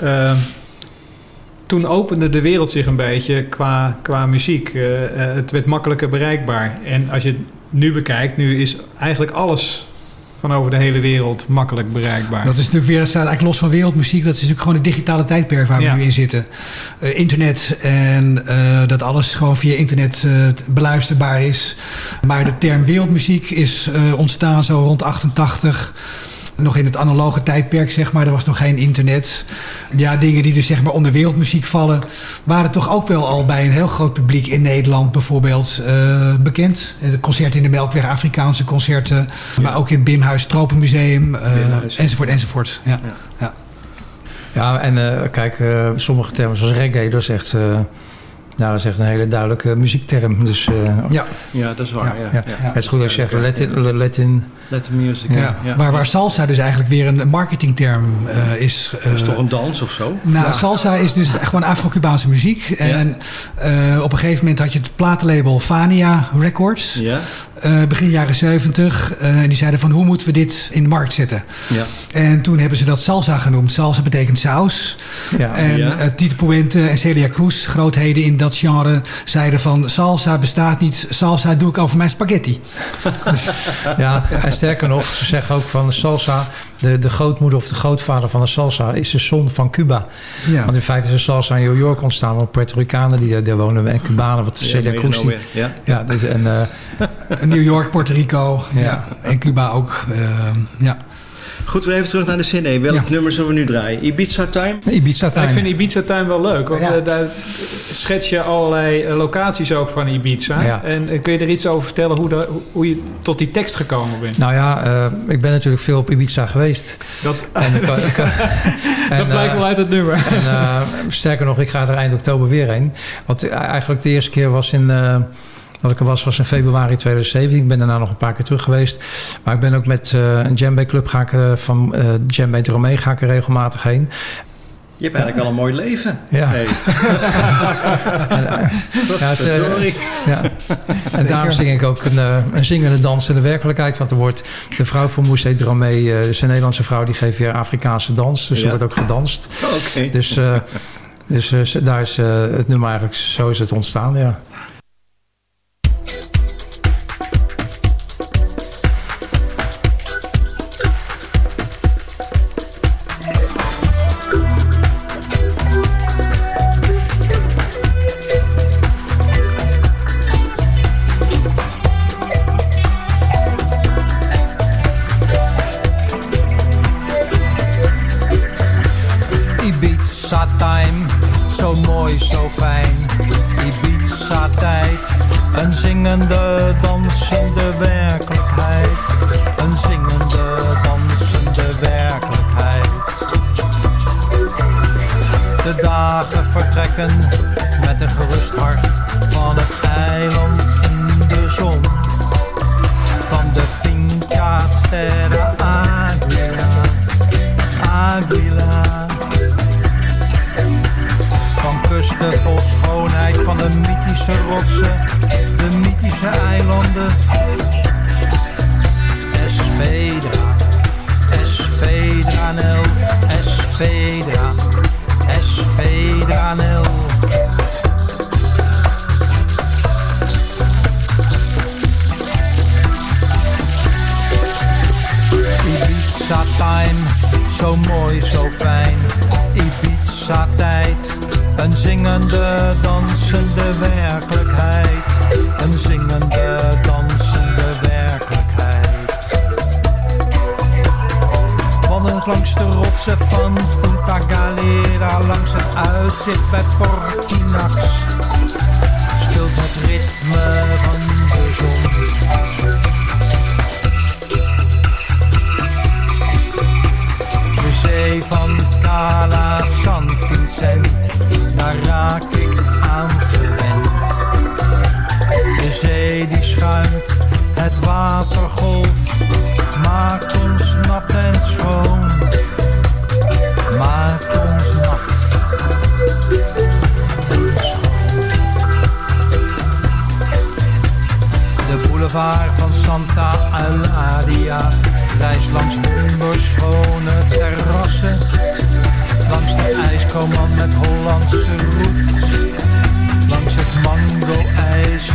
Ehm, toen opende de wereld zich een beetje qua, qua muziek. Eh, het werd makkelijker bereikbaar. En als je nu bekijkt, nu is eigenlijk alles van over de hele wereld makkelijk bereikbaar. Dat is natuurlijk weer, dat staat eigenlijk los van wereldmuziek. Dat is natuurlijk gewoon het digitale tijdperk waar we Ja. nu in zitten. Eh, internet en eh, dat alles gewoon via internet eh, beluisterbaar is. Maar de term wereldmuziek is ontstaan zo rond 88. Nog in het analoge tijdperk, zeg maar. Er was nog geen internet. Ja, dingen die dus zeg maar onder wereldmuziek vallen... waren toch ook wel al bij een heel groot publiek in Nederland bijvoorbeeld eh, bekend. De concerten in de Melkweg, Afrikaanse concerten. Maar ook in het Bimhuis Tropenmuseum, eh, Bimhuis. enzovoort, enzovoort. Ja. Ja. Ja. Ja, en eh, kijk, sommige termen zoals reggae, dat is echt, eh, nou, dat is echt een hele duidelijke muziekterm. Dus eh, Ja. ja, dat is waar. Ja, ja. ja. het is goed als je zegt Latin, Latin Let the music. Ja. Ja. Ja. Waar, salsa dus eigenlijk weer een marketingterm eh, is. Dat is toch een dans of zo? Nou, Ja. salsa is dus gewoon Afro-Cubaanse muziek. En eh, op een gegeven moment had je het platenlabel Fania Records. Ja. eh, begin jaren 70. eh, en die zeiden van hoe moeten we dit in de markt zetten. Ja. En toen hebben ze dat salsa genoemd. Salsa betekent saus. Ja. En Ja. Tito Puente en Celia Cruz, grootheden in dat genre, zeiden van salsa bestaat niet. Salsa doe ik over mijn spaghetti. [laughs] [laughs] Ja, en sterker nog, ze zeggen ook van de salsa, de, de grootmoeder of de grootvader van de salsa is de zon van Cuba. Ja. Want in feite is de salsa in New York ontstaan, want Puerto Ricanen die daar wonen en Cubanen, wat Ja, Celia Cruz die, meegenomen, Ja. ja, en, eh, [laughs] New York, Puerto Rico Ja. ja. en Cuba ook. eh, ja. Goed, weer even terug naar de cd. Welk nummer zullen we nu draaien? Ibiza Time? Ibiza Ja, ik vind Ibiza-tuin wel leuk. Want eh, daar schets je allerlei eh, locaties ook van Ibiza. Ja. En eh, kun je er iets over vertellen hoe, de, hoe- je tot die tekst gekomen bent? Nou ja, eh, ik ben natuurlijk veel op Ibiza geweest. Dat, En ik- ik- [laughs] en, dat blijkt wel uit het nummer. En, sterker nog, ik ga er eind oktober weer heen. Want eigenlijk de eerste keer was in... eh, dat ik er was, was in februari 2017. Ik ben daarna nog een paar keer terug geweest. Maar ik ben ook met eh, een djembe club ga ik, eh, van uh, djembe Dromee ga ik er regelmatig heen. Je hebt eigenlijk wel een mooi leven. Ja. [laughs] Ja, het, Verdorie. ja. En daarom zing ik ook een, een zingende dansende werkelijkheid. Want er wordt de vrouw van Mousset Dramé, dus een Nederlandse vrouw, die geeft weer Afrikaanse dans. Dus Ja. er wordt ook gedanst. Oké. Dus, dus daar is het nummer eigenlijk, zo is het ontstaan, ja. De dagen vertrekken met een gerust hart van het eiland in de zon. Van de Finca Terra Aguila, Aguila. Van kusten vol schoonheid, van de mythische rotsen, de mythische eilanden. Esvedra, Esvedra Nel, Esvedra, Esvedra Nel. Ibiza time, zo mooi, zo fijn. Ibiza tijd, een zingende, dansende werkelijkheid. Een zingende, langs de rotsen van Punta langs het uitzicht bij Portinax. Speelt het ritme van de zon. De zee van Cala San Vincent, daar raak ik aan gewend. De zee die schuimt, het water golft, maakt ons nat boulevard van Santa Eulalia reist langs wonderschone terrassen. Langs de ijskoman met Hollandse roots. Langs het mango-ijs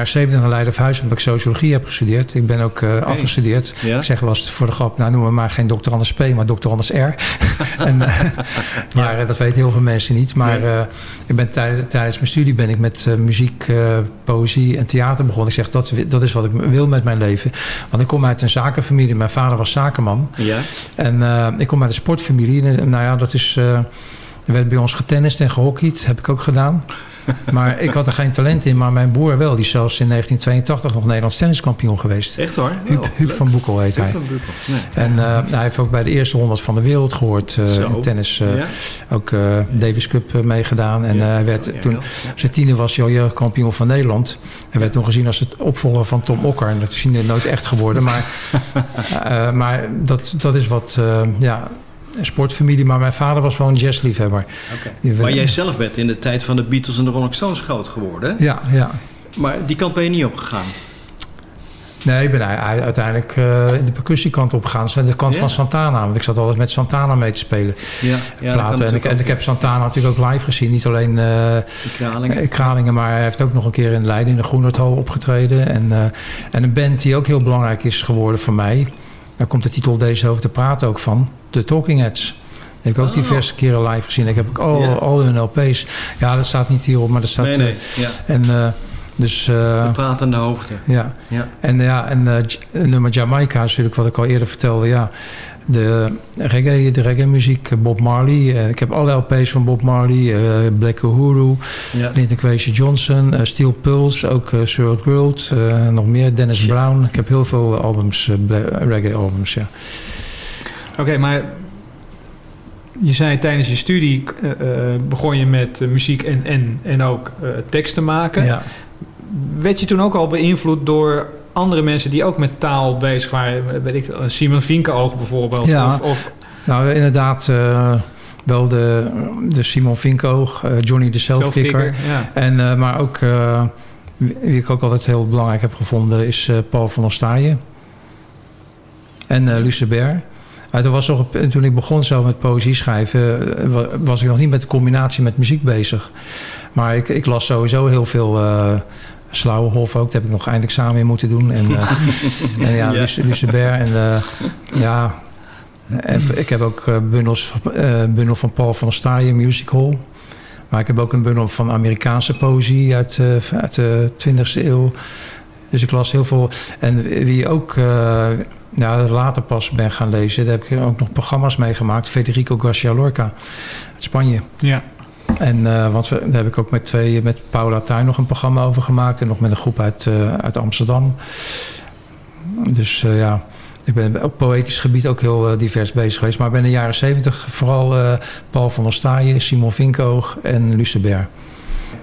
jaren 70 naar Leiden verhuisd omdat ik sociologie heb gestudeerd. Ik ben ook eh, afgestudeerd. Ja. Ik zeg eens voor de grap, nou noemen we maar geen dokter Anders P, maar dokter Anders R. [laughs] en, eh, maar eh, dat weten heel veel mensen niet. Maar ik ben tijdens, tijdens mijn studie ben ik met muziek, poëzie en theater begonnen. Ik zeg, dat, dat is wat ik wil met mijn leven. Want ik kom uit een zakenfamilie. Mijn vader was zakenman. Ja. En ik kom uit een sportfamilie. En, nou ja, dat is... er werd bij ons getennist en gehockeyd. Heb ik ook gedaan. [laughs] Maar ik had er geen talent in. Maar mijn broer wel. Die is zelfs in 1982 nog Nederlands tenniskampioen geweest. Echt hoor? Huub, Oh, Huub van Boekel heet Huub hij. van Boekel, nee. En eh, hij heeft ook bij de eerste honderd van de wereld gehoord. eh, in tennis. eh, Ja. Ook Davis Cup meegedaan. En hij werd toen... Op zijn tiende was hij al jeugdkampioen van Nederland. Hij werd toen gezien als het opvolger van Tom Okker. En dat is hij nooit echt geworden. Maar, [laughs] maar dat, dat is wat... ja, sportfamilie. Maar mijn vader was wel een jazzliefhebber. Maar jij zelf bent in de tijd van de Beatles en de Rolling Stones groot geworden. hè? Ja, ja. Maar die kant ben je niet opgegaan. Nee, ik ben uiteindelijk in de percussiekant opgegaan. Dus de kant Ja. van Santana. Want ik zat altijd met Santana mee te spelen. Ja, ja, platen. En, ik, en heb Santana natuurlijk ook live gezien. Niet alleen eh, Kralingen. eh, Kralingen, maar hij heeft ook nog een keer in Leiden in de Groenerthal opgetreden. En, en een band die ook heel belangrijk is geworden voor mij. Daar komt de titel Deze over te praten ook van. De Talking Heads. Heb ik ook Oh. diverse keren live gezien. Ik heb ook al, Ja. al hun LP's. Ja, dat staat niet hierop, maar dat staat... Nee, nee, eh, ja. En eh, dus... eh, De pratende hoofden. ja. Ja. En, ja, en nummer Jamaica is natuurlijk wat ik al eerder vertelde. Ja, de reggae, de reggae muziek, Bob Marley. Ik heb alle LP's van Bob Marley. Black Uhuru, Ja. Linton Kwesi Johnson, Steel Pulse, ook uh, Sir World. nog meer, Dennis Brown. Ik heb heel veel albums, reggae albums, ja. Oké, maar je zei tijdens je studie eh, eh, begon je met eh, muziek en, en, en ook teksten maken. Ja. Werd je toen ook al beïnvloed door andere mensen die ook met taal bezig waren? Weet ik, Simon Vinkeoog bijvoorbeeld. Ja. Of, of, Nou, inderdaad, wel de, de Simon Vinko, eh, Johnny de Selfkicker. Ja. En, maar ook, wie ik ook altijd heel belangrijk heb gevonden, is Paul van Ostaaien. En eh Lucebert. Maar toen, was nog, een- toen ik begon zelf met poëzie schrijven, eh, wa- was ik nog niet met de combinatie met muziek bezig. Maar ik, ik las sowieso heel veel uh, Slauwenhof ook. Daar heb ik nog eindexamen in moeten doen. En, eh, [laughs] en ja, Ja. Luce- Lucebert. En ja, ik heb ook bundels, bundel van Paul van Ostaaien, Musical. Maar ik heb ook een bundel van Amerikaanse poëzie uit, uit de 20e eeuw. Dus ik las heel veel. En wie ook ja, later pas ben gaan lezen, daar heb ik ook nog programma's meegemaakt. Federico Garcia Lorca uit Spanje. ja. En eh, want we, daar heb ik ook met twee, met Paula Tuin nog een programma over gemaakt. En nog met een groep uit, eh, uit Amsterdam. Dus eh, ja, ik ben op poëtisch gebied ook heel divers bezig geweest. Maar ik ben in de jaren zeventig vooral Paul van Ostaaien, Simon Vinkoog en Lucebert.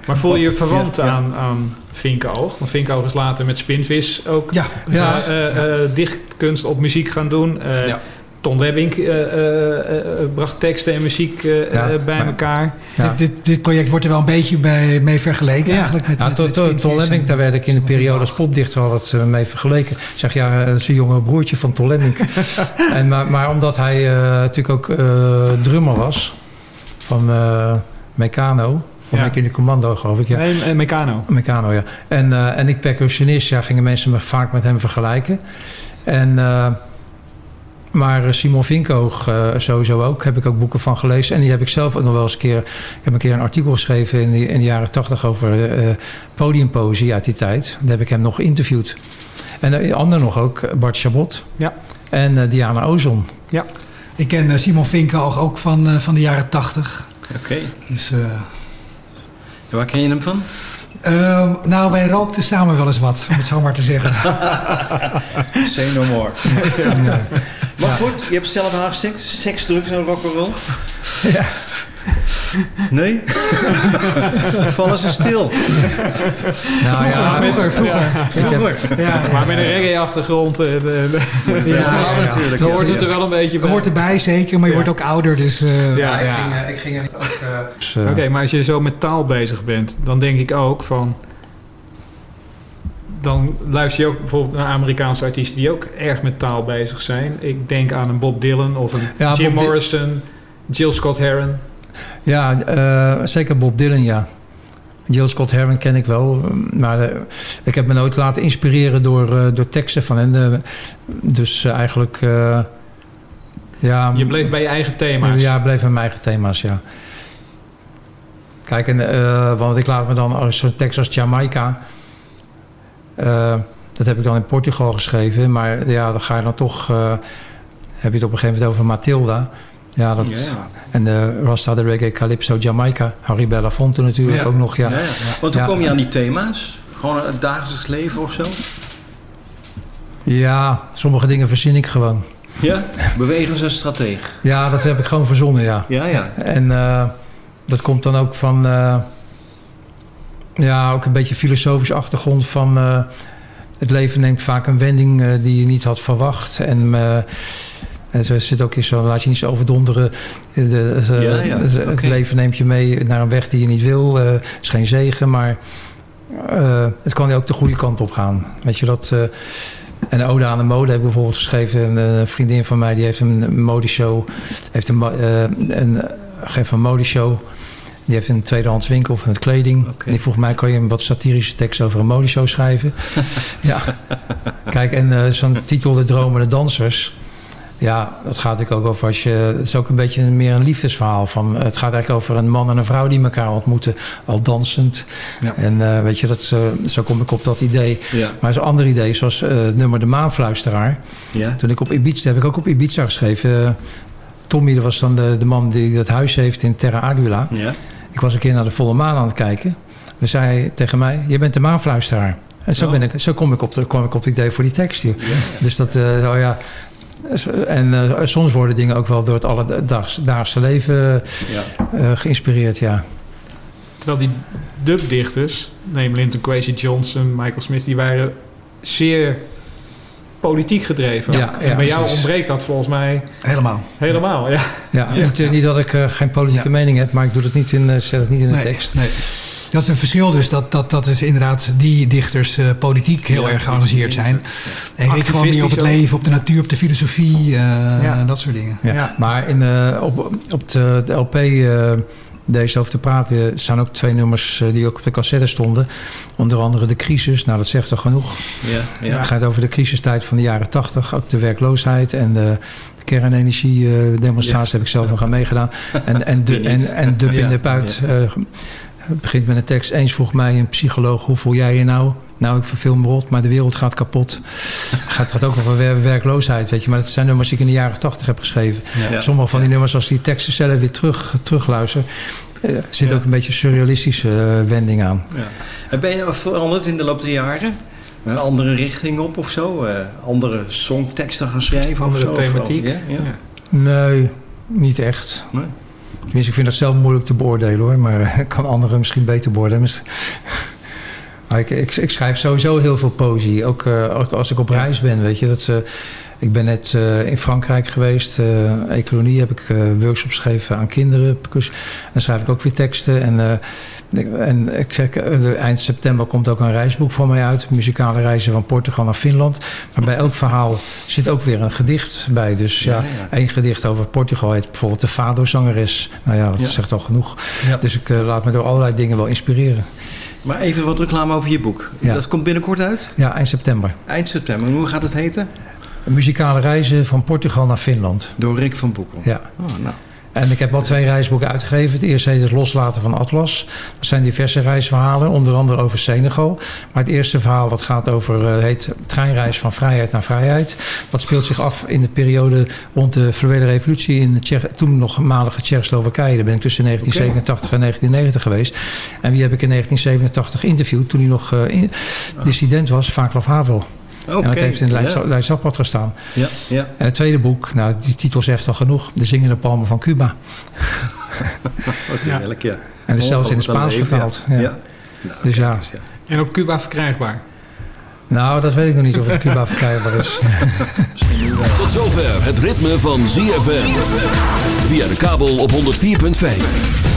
Maar voel je je verwant Ja, ja. aan, aan Vinkoog? Want Vinkoog is later met Spinvis ook Ja, ja, precies. eh, eh, dichtkunst op muziek gaan doen. Eh, Ja. Ton Lebbink eh, eh, eh, bracht teksten en muziek eh, Ja, eh, bij maar- elkaar. Ja. Dit, dit, dit project wordt er wel een beetje bij, mee vergeleken Ja. eigenlijk. Met, Ton Lemming, en- daar werd ik in de periode als popdichter al wat eh, mee vergeleken. Ik zeg, ja, dat is een jonge broertje van Ton Lemming. [laughs] en, maar, maar omdat hij eh, natuurlijk ook eh, drummer was van eh Meccano. Of Ja. Mechanic Commando, geloof ik. Ja. Nee, eh, Meccano. Meccano, ja. En, eh, en ik percussionist, ja, gingen mensen me vaak met hem vergelijken. En, eh, maar Simon Vinkoog eh, sowieso ook, heb ik ook boeken van gelezen. En die heb ik zelf ook nog wel eens een keer... Ik heb een keer een artikel geschreven in de, in de jaren tachtig over eh podiumpoëzie uit die tijd. Daar heb ik hem nog geïnterviewd. En de ander nog ook, Bart Chabot. Ja. En eh, Diana Ozon. Ja. Ik ken eh, Simon Vinkoog ook van, eh, van de jaren tachtig. Oké. Dus, eh, En waar ken je hem van? ehm, nou, wij rookten samen wel eens wat, om het zo maar te zeggen. [laughs] Say no more. Maar goed, je hebt zelf haast seks, seks, drugs en rock'n'roll. Ja. Nee? [laughs] Vallen ze stil? Nou ja, vroeger, vroeger. Vroeger. Ja, ja, Maar met een reggae-achtergrond, eh, Ja, ja, ja. natuurlijk. dan hoort het er wel een beetje Je bij. hoort erbij zeker, maar je Ja. wordt ook ouder. Dus, eh, Ja, ik ja. ging, eh, ik ging er ook... eh, dus, Oké, maar als je zo met taal bezig bent, dan denk ik ook van. Dan luister je ook bijvoorbeeld naar Amerikaanse artiesten die ook erg met taal bezig zijn. Ik denk aan een Bob Dylan of een Ja, Jim Morrison, Jill Scott Heron. Ja, eh, zeker Bob Dylan, ja. Jill Scott Heron ken ik wel. Maar eh, ik heb me nooit laten inspireren door, eh, door teksten van hen. Dus eigenlijk... ja, Je bleef bij je eigen thema's. Ja, bleef bij mijn eigen thema's, ja. Kijk, en, want ik laat me dan als zo'n tekst als Jamaica... dat heb ik dan in Portugal geschreven. Maar ja, dan ga je dan toch... heb je het op een gegeven moment over Matilda. Ja, dat, Ja. En de Rasta de Reggae Calypso Jamaica. Harry Belafonte natuurlijk Ja. ook nog, ja. Want hoe Ja. kom je aan die thema's? Gewoon het dagelijks leven of zo? Ja, sommige dingen verzin ik gewoon. Ja? Bewegen ze een strateeg? Ja, dat heb ik gewoon verzonnen, ja. Ja, ja. En eh, dat komt dan ook van... eh, ja, ook een beetje filosofische achtergrond van... eh, het leven neemt vaak een wending die je niet had verwacht. En... eh, en zo zit ook in zo, laat je niet zo overdonderen. De, de- Ja, ja, het- Het leven neemt je mee naar een weg die je niet wil. Het is geen zegen, maar eh, het kan ook de goede kant op gaan. Weet je dat... eh, en Ode aan de Mode heb ik bijvoorbeeld geschreven. Een, eh, vriendin van mij die heeft een modeshow. Heeft een, eh, een, geeft een modeshow. Die heeft een tweedehands winkel met kleding. En die vroeg mij, kan je een wat satirische tekst over een modeshow schrijven? [laughs] ja. Kijk, en eh, zo'n titel De Dromende Dansers... Ja, dat gaat natuurlijk ook over als je... Het is ook een beetje meer een liefdesverhaal. Van, het gaat eigenlijk over een man en een vrouw die elkaar ontmoeten. Al dansend. Ja. En eh, weet je, dat, eh, zo kom ik op dat idee. Ja. Maar zo'n ander idee, zoals eh, nummer De Maanfluisteraar. Ja. Toen ik op Ibiza, heb ik ook op Ibiza geschreven. Tommy, dat was dan de, de man die dat huis heeft in Terra Aguila. Ja. Ik was een keer naar de volle maan aan het kijken. Dan zei hij tegen mij, je bent de maanfluisteraar. En zo, Oh. ben ik, zo kom, ik op kwam ik op het idee voor die tekst. hier. Dus dat, oh ja... En eh, soms worden dingen ook wel door het alledaagse leven Ja. eh, geïnspireerd, ja. Terwijl die dubdichters, neem Linton Kwesi Johnson, Michael Smith, die waren zeer politiek gedreven. Ja, en ja, bij jou precies. ontbreekt dat volgens mij Helemaal. helemaal. Ja. Ja, Niet, eh, niet dat ik eh, geen politieke mening heb, maar ik doe het niet in, eh, zet het niet in de Nee, tekst. nee. Dat is een verschil dus. Dat, dat, dat is inderdaad die dichters eh, politiek heel Ja, erg geëngageerd zijn. En ik gewoon meer op het leven, op de natuur, op de filosofie. eh, Ja. Dat soort dingen. Ja. Maar in, eh, op, op de, de LP eh, deze over te praten staan ook twee nummers die ook op de cassette stonden. Onder andere De Crisis, nou dat zegt toch genoeg. Ja, ja. Het gaat over de crisistijd van de jaren tachtig. Ook de werkloosheid en de kernenergie-demonstratie heb ik zelf nog aan meegedaan. En, en, de, en, en Dub in de Puit eh, het begint met een tekst. Eens vroeg mij een psycholoog, hoe voel jij je nou? Nou, ik verveel me rot, maar de wereld gaat kapot. [laughs] gaat, gaat ook over wer- werkloosheid, weet je. Maar dat zijn nummers die ik in de jaren tachtig heb geschreven. Ja. Sommige van die nummers, als die teksten zelf weer terug, terugluister... eh, zit Ja. ook een beetje een surrealistische eh, wending aan. Ja. En ben je nou veranderd in de loop der jaren? Een andere richting op of zo? Eh, andere songteksten gaan schrijven Andere of zo? Thematiek. Ja. Nee, niet echt. Nee. Tenminste, ik vind dat zelf moeilijk te beoordelen hoor. Maar [laughs] kan anderen misschien beter beoordelen. [laughs] Maar ik, ik, ik schrijf sowieso heel veel poëzie. Ook, eh, ook als ik op reis ben, weet je. Dat, eh, ik ben net eh, in Frankrijk geweest. ecolonie heb ik workshops gegeven aan kinderen. percussie. Dan schrijf ik ook weer teksten. En, en ik zeg, eh, eind september komt ook een reisboek voor mij uit. Muzikale reizen van Portugal naar Finland. Maar bij elk verhaal zit ook weer een gedicht bij. Dus ja, Ja, ja. één gedicht over Portugal heet bijvoorbeeld de Fado-zangeres. Nou ja, dat Ja. zegt al genoeg. Dus ik eh, laat me door allerlei dingen wel inspireren. Maar even wat reclame over je boek. Dat komt binnenkort uit? Ja, eind september. Eind september. En Hoe gaat het heten? Muzikale reizen van Portugal naar Finland. Door Rick van Boekel. Ja. Oh, nou. En ik heb al twee reisboeken uitgegeven. Het eerste heet Het Loslaten van Atlas. Dat zijn diverse reisverhalen, onder andere over Senegal. Maar het eerste verhaal dat gaat over, eh, heet Treinreis van vrijheid naar vrijheid. Dat speelt zich af in de periode rond de fluwele revolutie in de toen nog malige Tsjechoslowakije. Daar ben ik tussen 1987 en 1990 geweest. En wie heb ik in 1987 interviewd toen hij nog eh, in- dissident was? Vaclav Havel. Oké, En dat heeft in Leids- ja. Leidsapad gestaan. Ja, ja. En het tweede boek, nou die titel zegt al genoeg. De zingende palmen van Cuba. [laughs] Wat heerlijk, ja. En het is zelfs in het Spaans leven, vertaald. Ja. Ja. Ja. Nou, Dus kijk ja. eens, ja. En op Cuba verkrijgbaar. Nou, dat weet ik nog niet of het Cuba verkrijgbaar is. [laughs] Tot zover het ritme van ZFM. Via de kabel op 104.5.